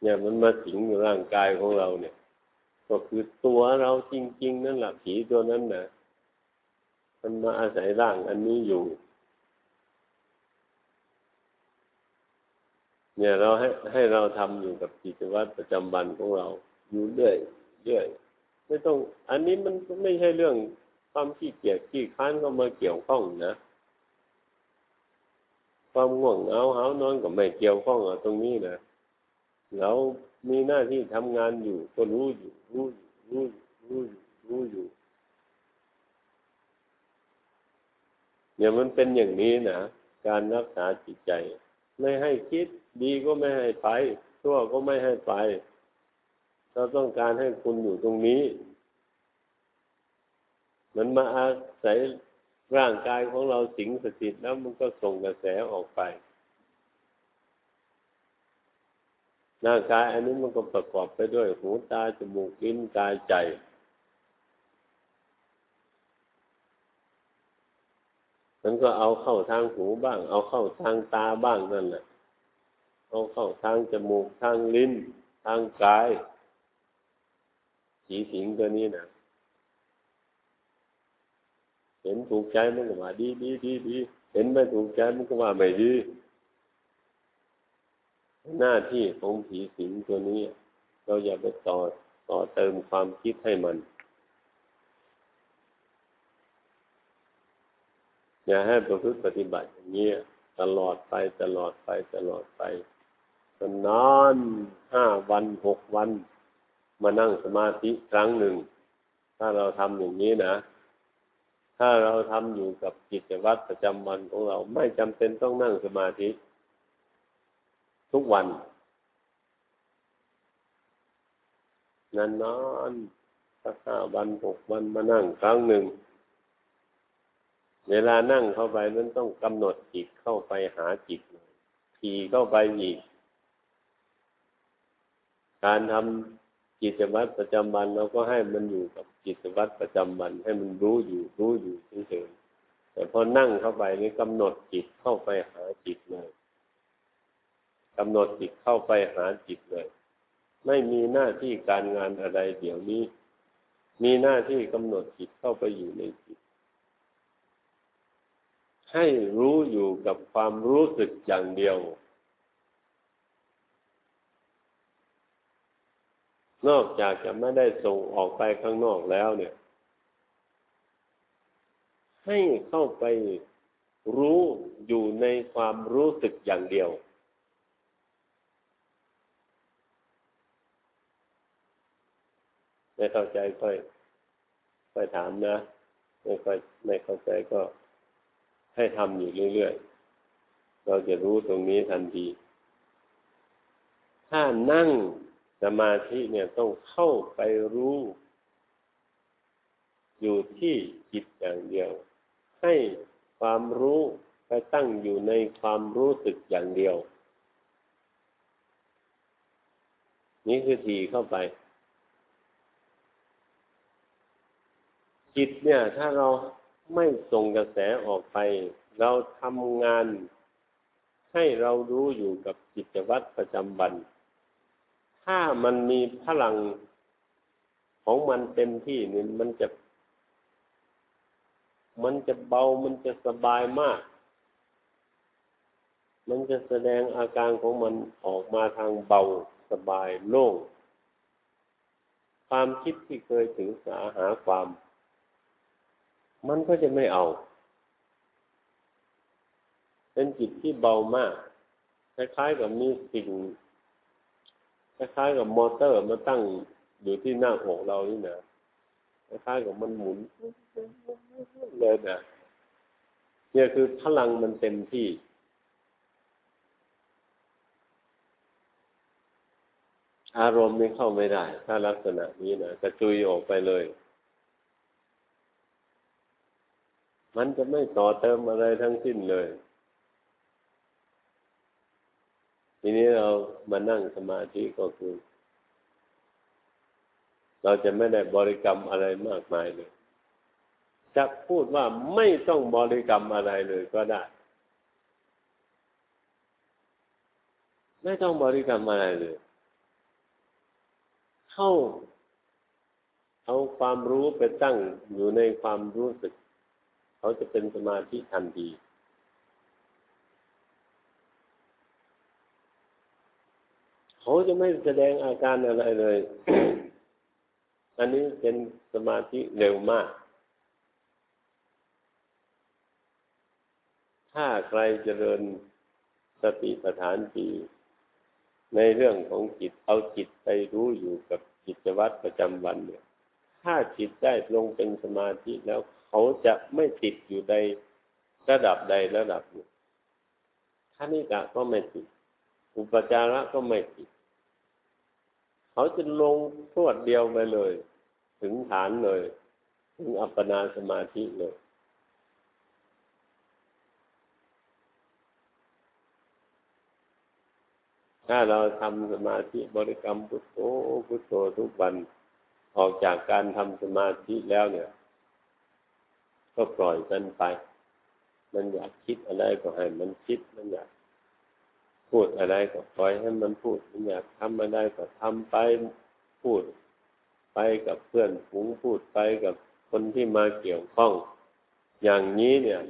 S1: เนี่ยมันมาสิงอยู่ร่างกายของเราเนี่ย ก็คือตัวเราจริง ๆ นั่นแหละผีตัวนั้นนะมันมาอาศัยร่างอันนี้อยู่ เนี่ยเราให้ให้เราทำอยู่กับกิจวัตรประจำวันของเรา อยู่เรื่อยเรื่อยไม่ต้อง อันนี้มันไม่ใช่เรื่องความขี้เกียจขี้ค้านเข้ามาเกี่ยวข้องนะ ความง่วงเหงาหานอนก็ไม่เกี่ยวข้องกับตรงนี้นะเรามีหน้าที่ทำงานอยู่ ก็รู้อยู่รู้อยู่ รู้อยู่รู้อยู่รู้อยู่เนี่ยมันเป็นอย่างนี้นะการรักษาจิตใจ ไม่ให้คิด ดีก็ไม่ให้ไปชั่วก็ไม่ให้ไปเราต้องการให้คุณอยู่ตรงนี้ มันมาอาศัย ร่างกายของเราสิงสถิตแล้วมันก็ส่งกระแสออกไปร่างกายอันนี้มันก็ประกอบไปด้วยหูตาจมูกลิ้นกายใจ มันก็เอาเข้าทางหูบ้าง เอาเข้าทางตาบ้างนั่นแหละเอาเข้าทางจมูกทางลิ้น ทางกาย สีสิงตัวนี้นะ เห็นถูกใจมันก็ว่าดีดีดีดีเห็นไม่ถูกใจมันก็ว่าไม่ดี หน้าที่ของผีสิงตัวนี้ เราอย่าไปต่อต่อเติมความคิดให้มัน อย่าให้ประพฤติปฏิบัติอย่างนี้ตลอดไปตลอดไปตลอดไปนอนห้าวันหกวัน มานั่งสมาธิครั้งหนึ่ง ถ้าเราทำอย่างนี้นะ ถ้าเราทำอยู่กับกิจวัตรประจำวันของเราไม่จำเป็นต้องนั่งสมาธิ ทุกวัน นานนอนสักห้าวันหกวันมานั่งครั้งหนึ่ง เวลานั่งเข้าไปนั้นต้องกำหนดจิตเข้าไปหาจิตทีเข้าไปอีก การทำกิจวัตรประจำวันเราก็ให้มันอยู่กับ กิจวัตรประจำวันให้มันรู้อยู่รู้อยู่เฉยๆแต่พอนั่งเข้าไปนี่กำหนดจิตเข้าไปหาจิตเลยกำหนดจิตเข้าไปหาจิตเลย ไม่มีหน้าที่การงานอะไรเดี๋ยวนี้ มีหน้าที่กำหนดจิตเข้าไปอยู่ในจิต ให้รู้อยู่กับความรู้สึกอย่างเดียว นอกจากจะไม่ได้ส่งออกไปข้างนอกแล้วเนี่ย ให้เข้าไปรู้อยู่ในความรู้สึกอย่างเดียว ไม่เข้าใจค่อย ค่อยถามนะ ไม่ค่อยไม่เข้าใจก็ให้ทำอยู่เรื่อยๆ เราจะรู้ตรงนี้ทันที ถ้านั่ง สมาธิเนี่ยต้องเข้าไปรู้ อยู่ที่จิตอย่างเดียว ให้ความรู้ไปตั้งอยู่ในความรู้สึกอย่างเดียว นี่คือทีเข้าไป จิตเนี่ย ถ้าเราไม่ส่งกระแสออกไป เราทำงานให้เรารู้อยู่กับจิตวัตรประจำวัน ถ้ามันมีพลังของมันเต็มที่นี่มันจะ มันจะเบามันจะสบายมาก มันจะแสดงอาการของมันออกมาทางเบาสบายโล่ง ความคิดที่เคยถึงสาหาความ มันก็จะไม่เอา เป็นจิตที่เบามาก คล้ายๆกับมีสิ่ง คล้ายๆกับมอเตอร์มาตั้งอยู่ที่หน้าอกเรานี่นะคล้ายๆกับมันหมุนเลยนะเนี่ยคือพลังมันเต็มที่อารมณ์นี่เข้าไม่ได้ ถ้าลักษณะนี้นะกระจุยออกไปเลย มันจะไม่ต่อเติมอะไรทั้งสิ้นเลย ทีนี้เรามานั่งสมาธิก็คือ เราจะไม่ได้บริกรรมอะไรมากมายเลยจะพูดว่าไม่ต้องบริกรรมอะไรเลยก็ได้ ไม่ต้องบริกรรมอะไรเลยเข้าเอาความรู้ไปตั้งอยู่ในความรู้สึก เขาจะเป็นสมาธิทันที เขาจะไม่แสดงอาการอะไรเลย อันนี้เป็นสมาธิเร็วมาก ถ้าใครเจริญสติปัฏฐานจีในเรื่องของจิตเอาจิตไปรู้อยู่กับจิตวัตรประจำวันเนี่ย ถ้าจิตได้ลงเป็นสมาธิแล้วเขาจะไม่ติดอยู่ในระดับใดระดับหนึ่งท่านิกะก็ไม่ติด อุปจาระก็ไม่ติด เขาจะลงพรวดเดียวไปเลย ถึงฐานเลย ถึงอัปปนาสมาธิเลยถ้าเราทำสมาธิบริกรรมพุทโธพุทโธทุกวันออกจากการทำสมาธิแล้วเนี่ย ก็ปล่อยมันไป มันอยากคิดอะไรก็ให้มันคิด มันอยาก พูดอะไรก็ปล่อยให้มันพูดอยากทำอะไรก็ทำไปพูด ไปกับเพื่อนฝูงพูดไปกับคนที่มาเกี่ยวข้อง อย่างนี้เนี่ย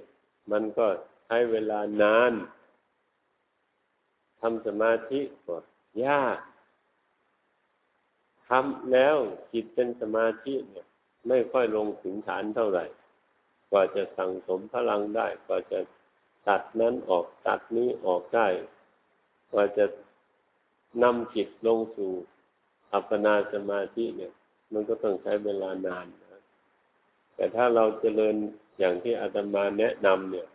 S1: มันก็ใช้เวลานานทำสมาธิก็ยากทำแล้วจิตเป็นสมาธิเนี่ย ไม่ค่อยลงถึงฐานเท่าไหร่ กว่าจะสั่งสมพลังได้ กว่าจะตัดนั้นออกตัดนี้ออกได้ ว่าจะนำจิตลงสู่อัปปนาสมาธิเนี่ย มันก็ต้องใช้เวลานานนะแต่ถ้าเราเจริญอย่างที่อาตมาแนะนำเนี่ย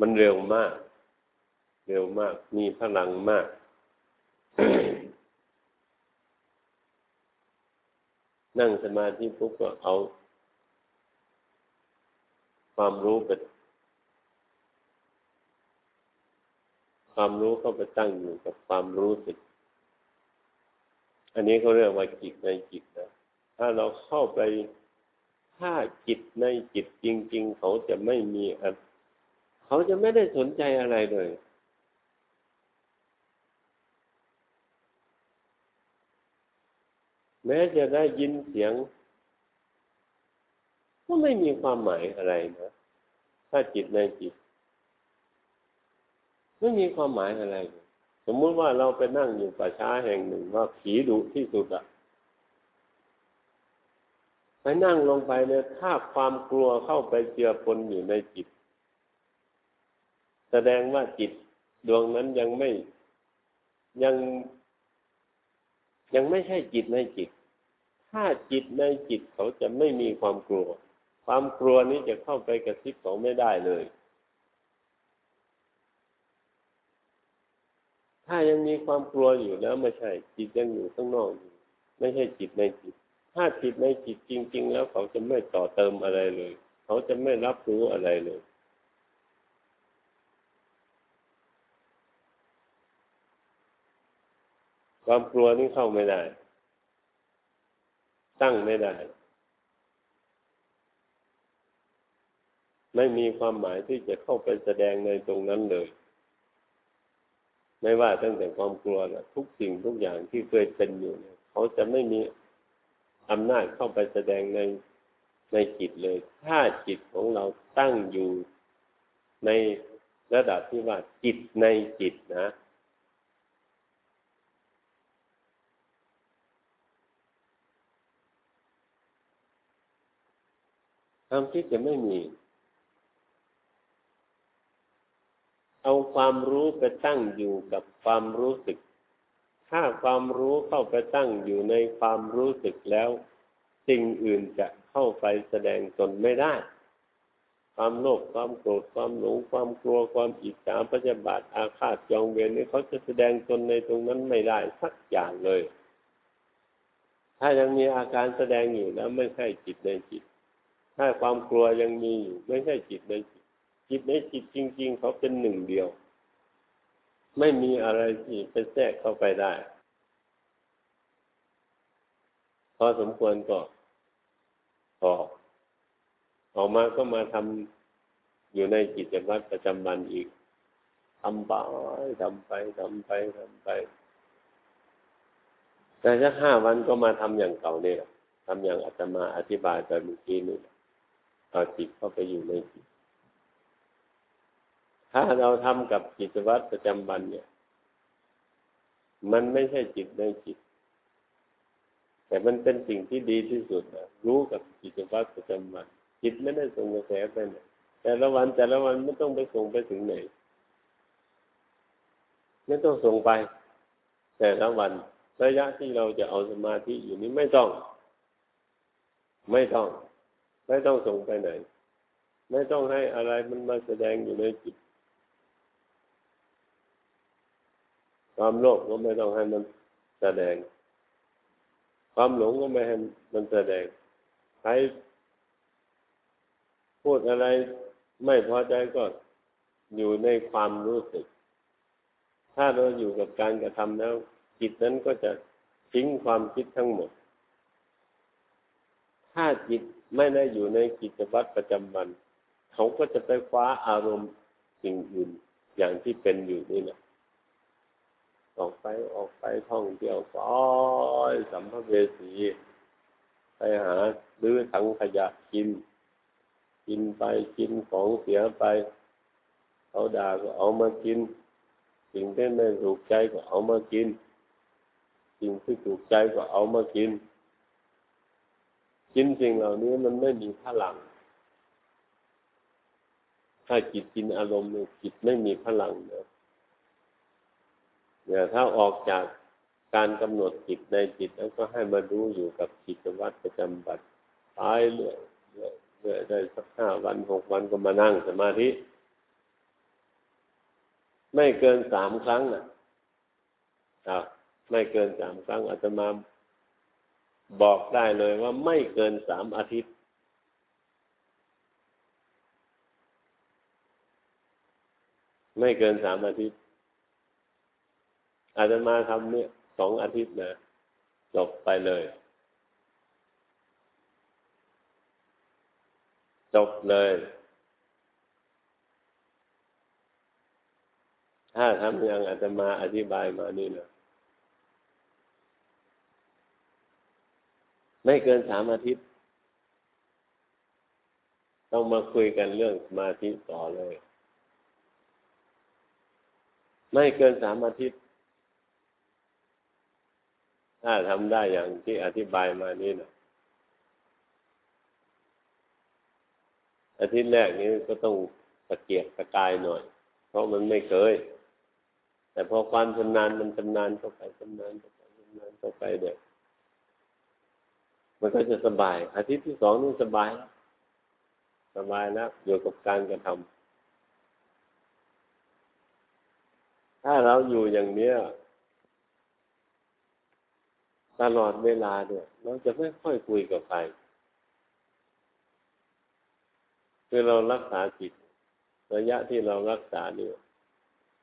S1: มันเร็วมาก เร็วมาก มีพลังมาก นั่งสมาธิปุ๊บก็เอา ความรู้ไป ความรู้เข้าไปตั้งอยู่กับความรู้สึก อันนี้เขาเรียกว่าจิตในจิตนะ ถ้าเราเข้าไปถ้าจิตในจิตจริง ๆ เขาจะไม่มีเขาจะไม่ได้สนใจอะไรเลยแม้จะได้ยินเสียง ก็ไม่มีความหมายอะไรนะ ถ้าจิตในจิต ไม่มีความหมายอะไร สมมุติว่าเราไปนั่งอยู่ป่าช้าแห่งหนึ่งว่าผีดุที่สุดอะไปนั่งลงไปเนี่ยถ้าความกลัวเข้าไปเจือปนอยู่ในจิต แสดงว่าจิตดวงนั้นยังไม่ยัง ยังไม่ใช่จิตในจิต ถ้าจิตในจิตเขาจะไม่มีความกลัว ความกลัวนี้จะเข้าไปกระซิบเขาไม่ได้เลย ถ้ายังมีความกลัวอยู่แล้วไม่ใช่ จิตยังอยู่ข้างนอกอยู่ไม่ใช่จิตในจิต ถ้าจิตในจิตจริง ๆ แล้วเขาจะไม่ต่อเติมอะไรเลย เขาจะไม่รับรู้อะไรเลยความกลัวนี่เข้าไม่ได้ ตั้งไม่ได้ ไม่มีความหมายที่จะเข้าไปแสดงในตรงนั้นเลย ไม่ว่าตั้งแต่ความกลัวนะทุกสิ่งทุกอย่างที่เคยเป็นอยู่เนี่ยเขาจะไม่มีอำนาจเข้าไปแสดงในในจิตเลย ถ้าจิตของเราตั้งอยู่ในระดับที่ว่าจิตในจิตนะ ความคิดจะไม่มี เอาความรู้ไปตั้งอยู่กับความรู้สึก ถ้าความรู้เข้าไปตั้งอยู่ในความรู้สึกแล้ว สิ่งอื่นจะเข้าไปแสดงตนไม่ได้ ความโลภความโกรธความหลงความกลัวความอิจฉาพยาบาทอาฆาตจองเวรนี่เขาจะแสดงตนในตรงนั้นไม่ได้สักอย่างเลย ถ้ายังมีอาการแสดงอยู่แล้วไม่ใช่จิตในจิต ถ้าความกลัวยังมีอยู่ไม่ใช่จิตในจิต จิตในจิตจริง ๆ เขาเป็นหนึ่งเดียว ไม่มีอะไรที่ไปแทรกเข้าไปได้ พอสมควรก็พอออกมาก็มาทำอยู่ในกิจวัตรประจำวันอีกทำไปทำไปทำไปทำไป แต่สักห้าวันก็มาทำอย่างเก่าเนี่ยทำอย่างอาตมาอธิบายไปเมื่อกี้นี่เอาจิตเข้าไปอยู่ในจิต ถ้าเราทำกับกิจวัตรประจำวันเนี่ย มันไม่ใช่จิตในจิต แต่มันเป็นสิ่งที่ดีที่สุดนะรู้กับกิจวัตรประจำวัน จิตไม่ได้ส่งกระแสไปไหนแต่ละวันแต่ละวันไม่ต้องไปส่งไปถึงไหน ไม่ต้องส่งไป แต่ละวันระยะที่เราจะเอาสมาธิอยู่นี้ไม่ต้อง ไม่ต้อง ไม่ต้องส่งไปไหน ไม่ต้องให้อะไรมันมาแสดงอยู่ในจิต ความโลภก็ไม่ต้องให้มันแสดง ความหลงก็ไม่ให้มันแสดงใครพูดอะไรไม่พอใจก็อยู่ในความรู้สึก ถ้าเราอยู่กับการกระทำแล้ว จิตนั้นก็จะทิ้งความคิดทั้งหมด ถ้าจิตไม่ได้อยู่ในกิจวัตรประจำวัน เขาก็จะไปคว้าอารมณ์สิ่งอื่นอย่างที่เป็นอยู่นี่แหละ ออกไปออกไปท่องเที่ยวไปสัมภเวสี ไปหาลื้อถังขยะกิน กินไปกินของเสียไป เขาด่าก็เอามากิน สิ่งที่ไม่ถูกใจก็เอามากิน สิ่งที่ถูกใจก็เอามากิน กินสิ่งเหล่านี้มันไม่มีพลัง ถ้าจิตกินอารมณ์จิตไม่มีพลังเนี่ย เนี่ยถ้าออกจากการกำหนดจิตในจิตแล้วก็ให้มาดูอยู่กับจิตวัตรประจำบัตตายเรื่อยเมื่อได้สักห้าวันหกวันก็มานั่งสมาธิ ไม่เกินสามครั้งนะอะไม่เกินสามครั้งอาตมาบอกได้เลยว่าไม่เกินสามอาทิตย์ ไม่เกินสามอาทิตย์ อาตมาทำเนี่ยสองอาทิตย์นะจบไปเลย จบเลย ถ้าทำอย่างอาตมาอธิบายมานี่นะไม่เกินสามอาทิตย์ ต้องมาคุยกันเรื่องสมาธิต่อเลย ไม่เกินสามอาทิตย์ ถ้าทำได้อย่างที่อธิบายมานี่นะอาทิตย์แรกนี้ก็ต้องตะเกียกตะกายหน่อย เพราะมันไม่เคย แต่พอความชำนาญมันชำนาญเข้าไปชำนาญเข้าไปชำนาญเข้าไปเด็กมันก็จะสบาย อาทิตย์ที่สองนี่สบายแล้วสบายแล้วอยู่กับการกระทำถ้าเราอยู่อย่างเนี้ย ตลอดเวลาเนี่ย เราจะไม่ค่อยคุยกับใครคือเรารักษาจิต ระยะที่เรารักษาเนี่ย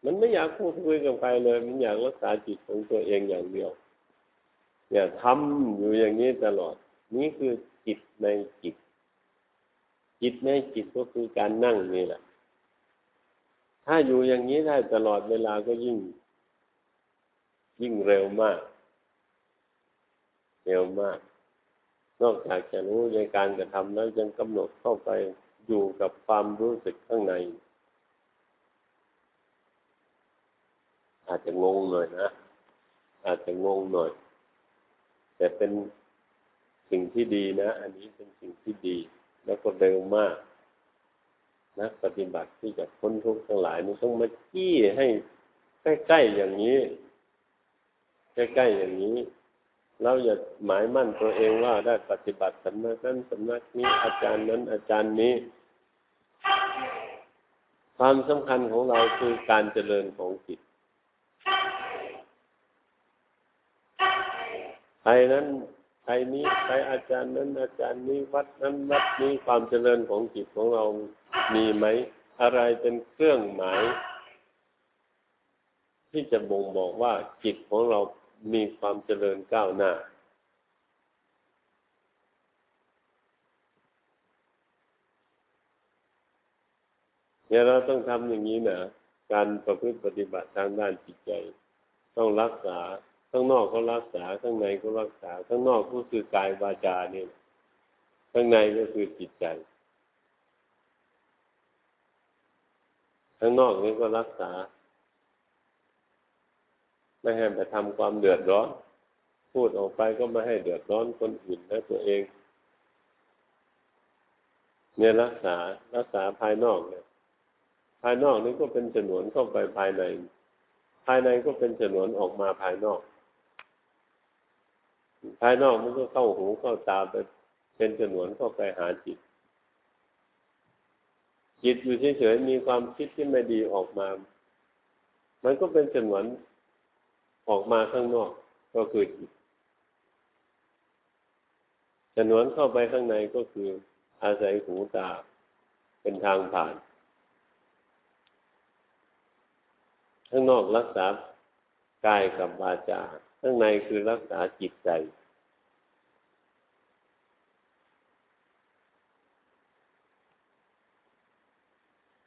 S1: มันไม่อยากพูดคุยกับใครเลย มันอยากรักษาจิตของตัวเองอย่างเดียวอย่าทำอยู่อย่างนี้ตลอด นี่คือจิตในจิต จิตในจิตก็คือการนั่งนี่แหละ ถ้าอยู่อย่างนี้ได้ตลอดเวลาก็ยิ่ง ยิ่งเร็วมาก ร็วมาก นอกจากจะรู้ในการกระทำแล้วยังกำหนดเข้าไปอยู่กับความรู้สึกข้างใน อาจจะงงหน่อยนะ อาจจะงงหน่อย แต่เป็นสิ่งที่ดีนะ อันนี้เป็นสิ่งที่ดี แล้วก็เร็วมากนักปฏิบัติที่จะพ้นทุกข์ทั้งหลายนี่ต้องมาจี้ให้ใกล้ๆอย่างนี้ ใกล้ๆอย่างนี้ เราอย่าหมายมั่นตัวเองว่าได้ปฏิบัติสำนักนั้นสำนักนี้อาจารย์นั้นอาจารย์นี้ ความสำคัญของเราคือการเจริญของจิตใครนั้นใครนี้ใครอาจารย์นั้น อาจารย์นี้วัดนั้นวัดนี้ความเจริญของจิตของเรามีไหม อะไรเป็นเครื่องหมาย ที่จะบ่งบอกว่าจิตของเรา มีความเจริญก้าวหน้า เนี่ยเราต้องทำอย่างนี้นะการประพฤติปฏิบัติทางด้านจิตใจ ต้องรักษาข้างนอกเขารักษาข้างในก็รักษาข้างนอกก็คือกายวาจาเนี่ยข้างในก็คือจิตใจข้างนอกนี้ก็รักษา ไม่ให้ไปทำความเดือดร้อน พูดออกไปก็ไม่ให้เดือดร้อนคนอื่นและตัวเอง เนี่ยรักษารักษาภายนอกเนี่ย ภายนอกนี้ก็เป็นฉนวนเข้าไปภายใน ภายในก็เป็นฉนวนออกมาภายนอก ภายนอกมันก็เข้าหูเข้าตาไป เป็นฉนวนเข้าไปหาจิต จิตอยู่เฉยๆมีความคิดที่ไม่ดีออกมา มันก็เป็นฉนวน ออกมาข้างนอกก็คือจิตฉนวนเข้าไปข้างในก็คือ อาศัยหูตา เป็นทางผ่าน ข้างนอกรักษากายกับวาจา ข้างในคือรักษาจิตใจ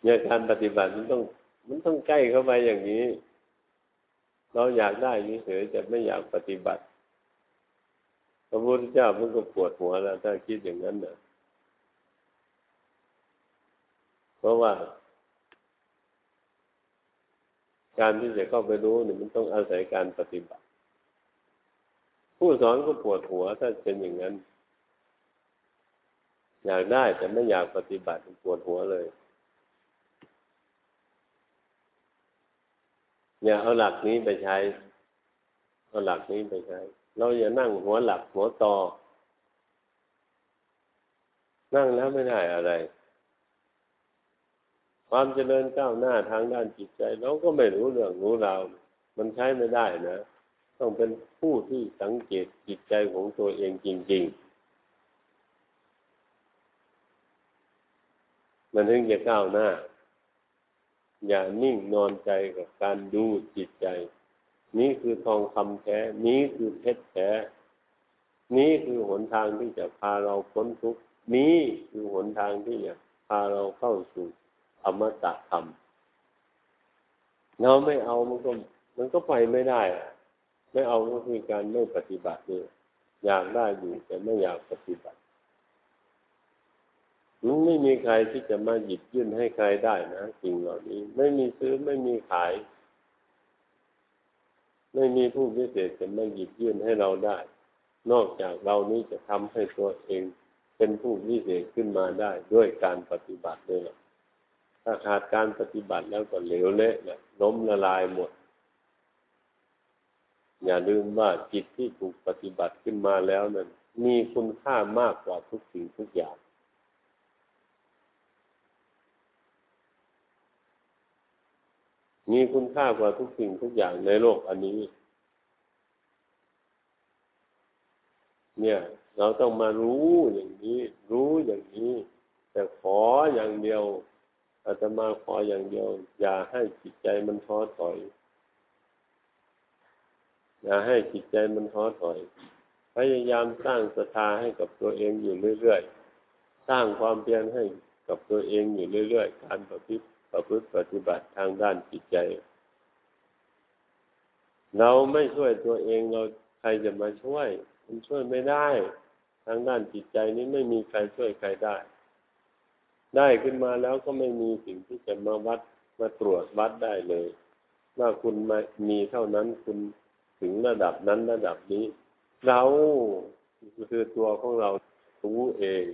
S1: เนี่ยการปฏิบัติมันต้อง มันต้องใกล้เข้าไปอย่างนี้ เราอยากได้เฉยจะไม่อยากปฏิบัติ พระพุทธเจ้ามันก็ปวดหัวแล้วถ้าคิดอย่างนั้นเนะเพราะว่า การที่จะเข้าไปรู้เนี่ยมันต้องอาศัยการปฏิบัติ ผู้สอนก็ปวดหัวถ้าเป็นอย่างนั้น อยากได้แต่ไม่อยากปฏิบัติปวดหัวเลย อย่าเอาหลักนี้ไปใช้ เอาหลักนี้ไปใช้ เราอย่านั่งหัวหลักหัวต่อ นั่งแล้วไม่ได้อะไร ความเจริญก้าวหน้าทางด้านจิตใจ เราก็ไม่รู้เรื่องรู้ราว มันใช้ไม่ได้นะ ต้องเป็นผู้ที่สังเกตจิตใจของตัวเองจริง ๆมันถึงจะก้าวหน้า อย่านิ่งนอนใจกับการดูจิตใจ นี้คือทองคำแท้ นี้คือเพชรแท้ นี้คือหนทางที่จะพาเราพ้นทุกข์ นี้คือหนทางที่จะพาเราเข้าสู่อมตะธรรมเราไม่เอามันก็มันก็ไปไม่ได้ไม่เอาก็คือการไม่ปฏิบัตินี่อยากได้อยู่แต่ไม่อยากปฏิบัติ มันไม่มีใครที่จะมาหยิบยื่นให้ใครได้นะสิ่งเหล่านี้ ไม่มีซื้อไม่มีขาย ไม่มีผู้พิเศษจะมาหยิบยื่นให้เราได้ นอกจากเรานี้จะทำให้ตัวเองเป็นผู้พิเศษขึ้นมาได้ด้วยการปฏิบัติด้วยถ้าขาดการปฏิบัติแล้วก็เหลวเละนะล้มละลายหมด อย่าลืมว่าจิตที่ถูกปฏิบัติขึ้นมาแล้วนั้นมีคุณค่ามากกว่าทุกสิ่งทุกอย่าง มีคุณค่ากว่าทุกสิ่งทุกอย่างในโลกอันนี้ เนี่ย เราต้องมารู้อย่างนี้ รู้อย่างนี้ แต่ขออย่างเดียวอาตมาขออย่างเดียว อย่าให้จิตใจมันท้อถอย อย่าให้จิตใจมันท้อถอย พยายามสร้างศรัทธาให้กับตัวเองอยู่เรื่อยๆ สร้างความเพียรให้กับตัวเองอยู่เรื่อยๆ การประพฤติ ประพฤติปฏิบัติทางด้านจิตใจ เราไม่ช่วยตัวเองเราใครจะมาช่วย มันช่วยไม่ได้ ทางด้านจิตใจนี้ไม่มีใครช่วยใครได้ ได้ขึ้นมาแล้วก็ไม่มีสิ่งที่จะมาวัดมาตรวจวัดได้เลย ว่าคุณม,มีเท่านั้นคุณถึงระดับนั้นระดับนี้ เราคือตัวของเรารู้เอง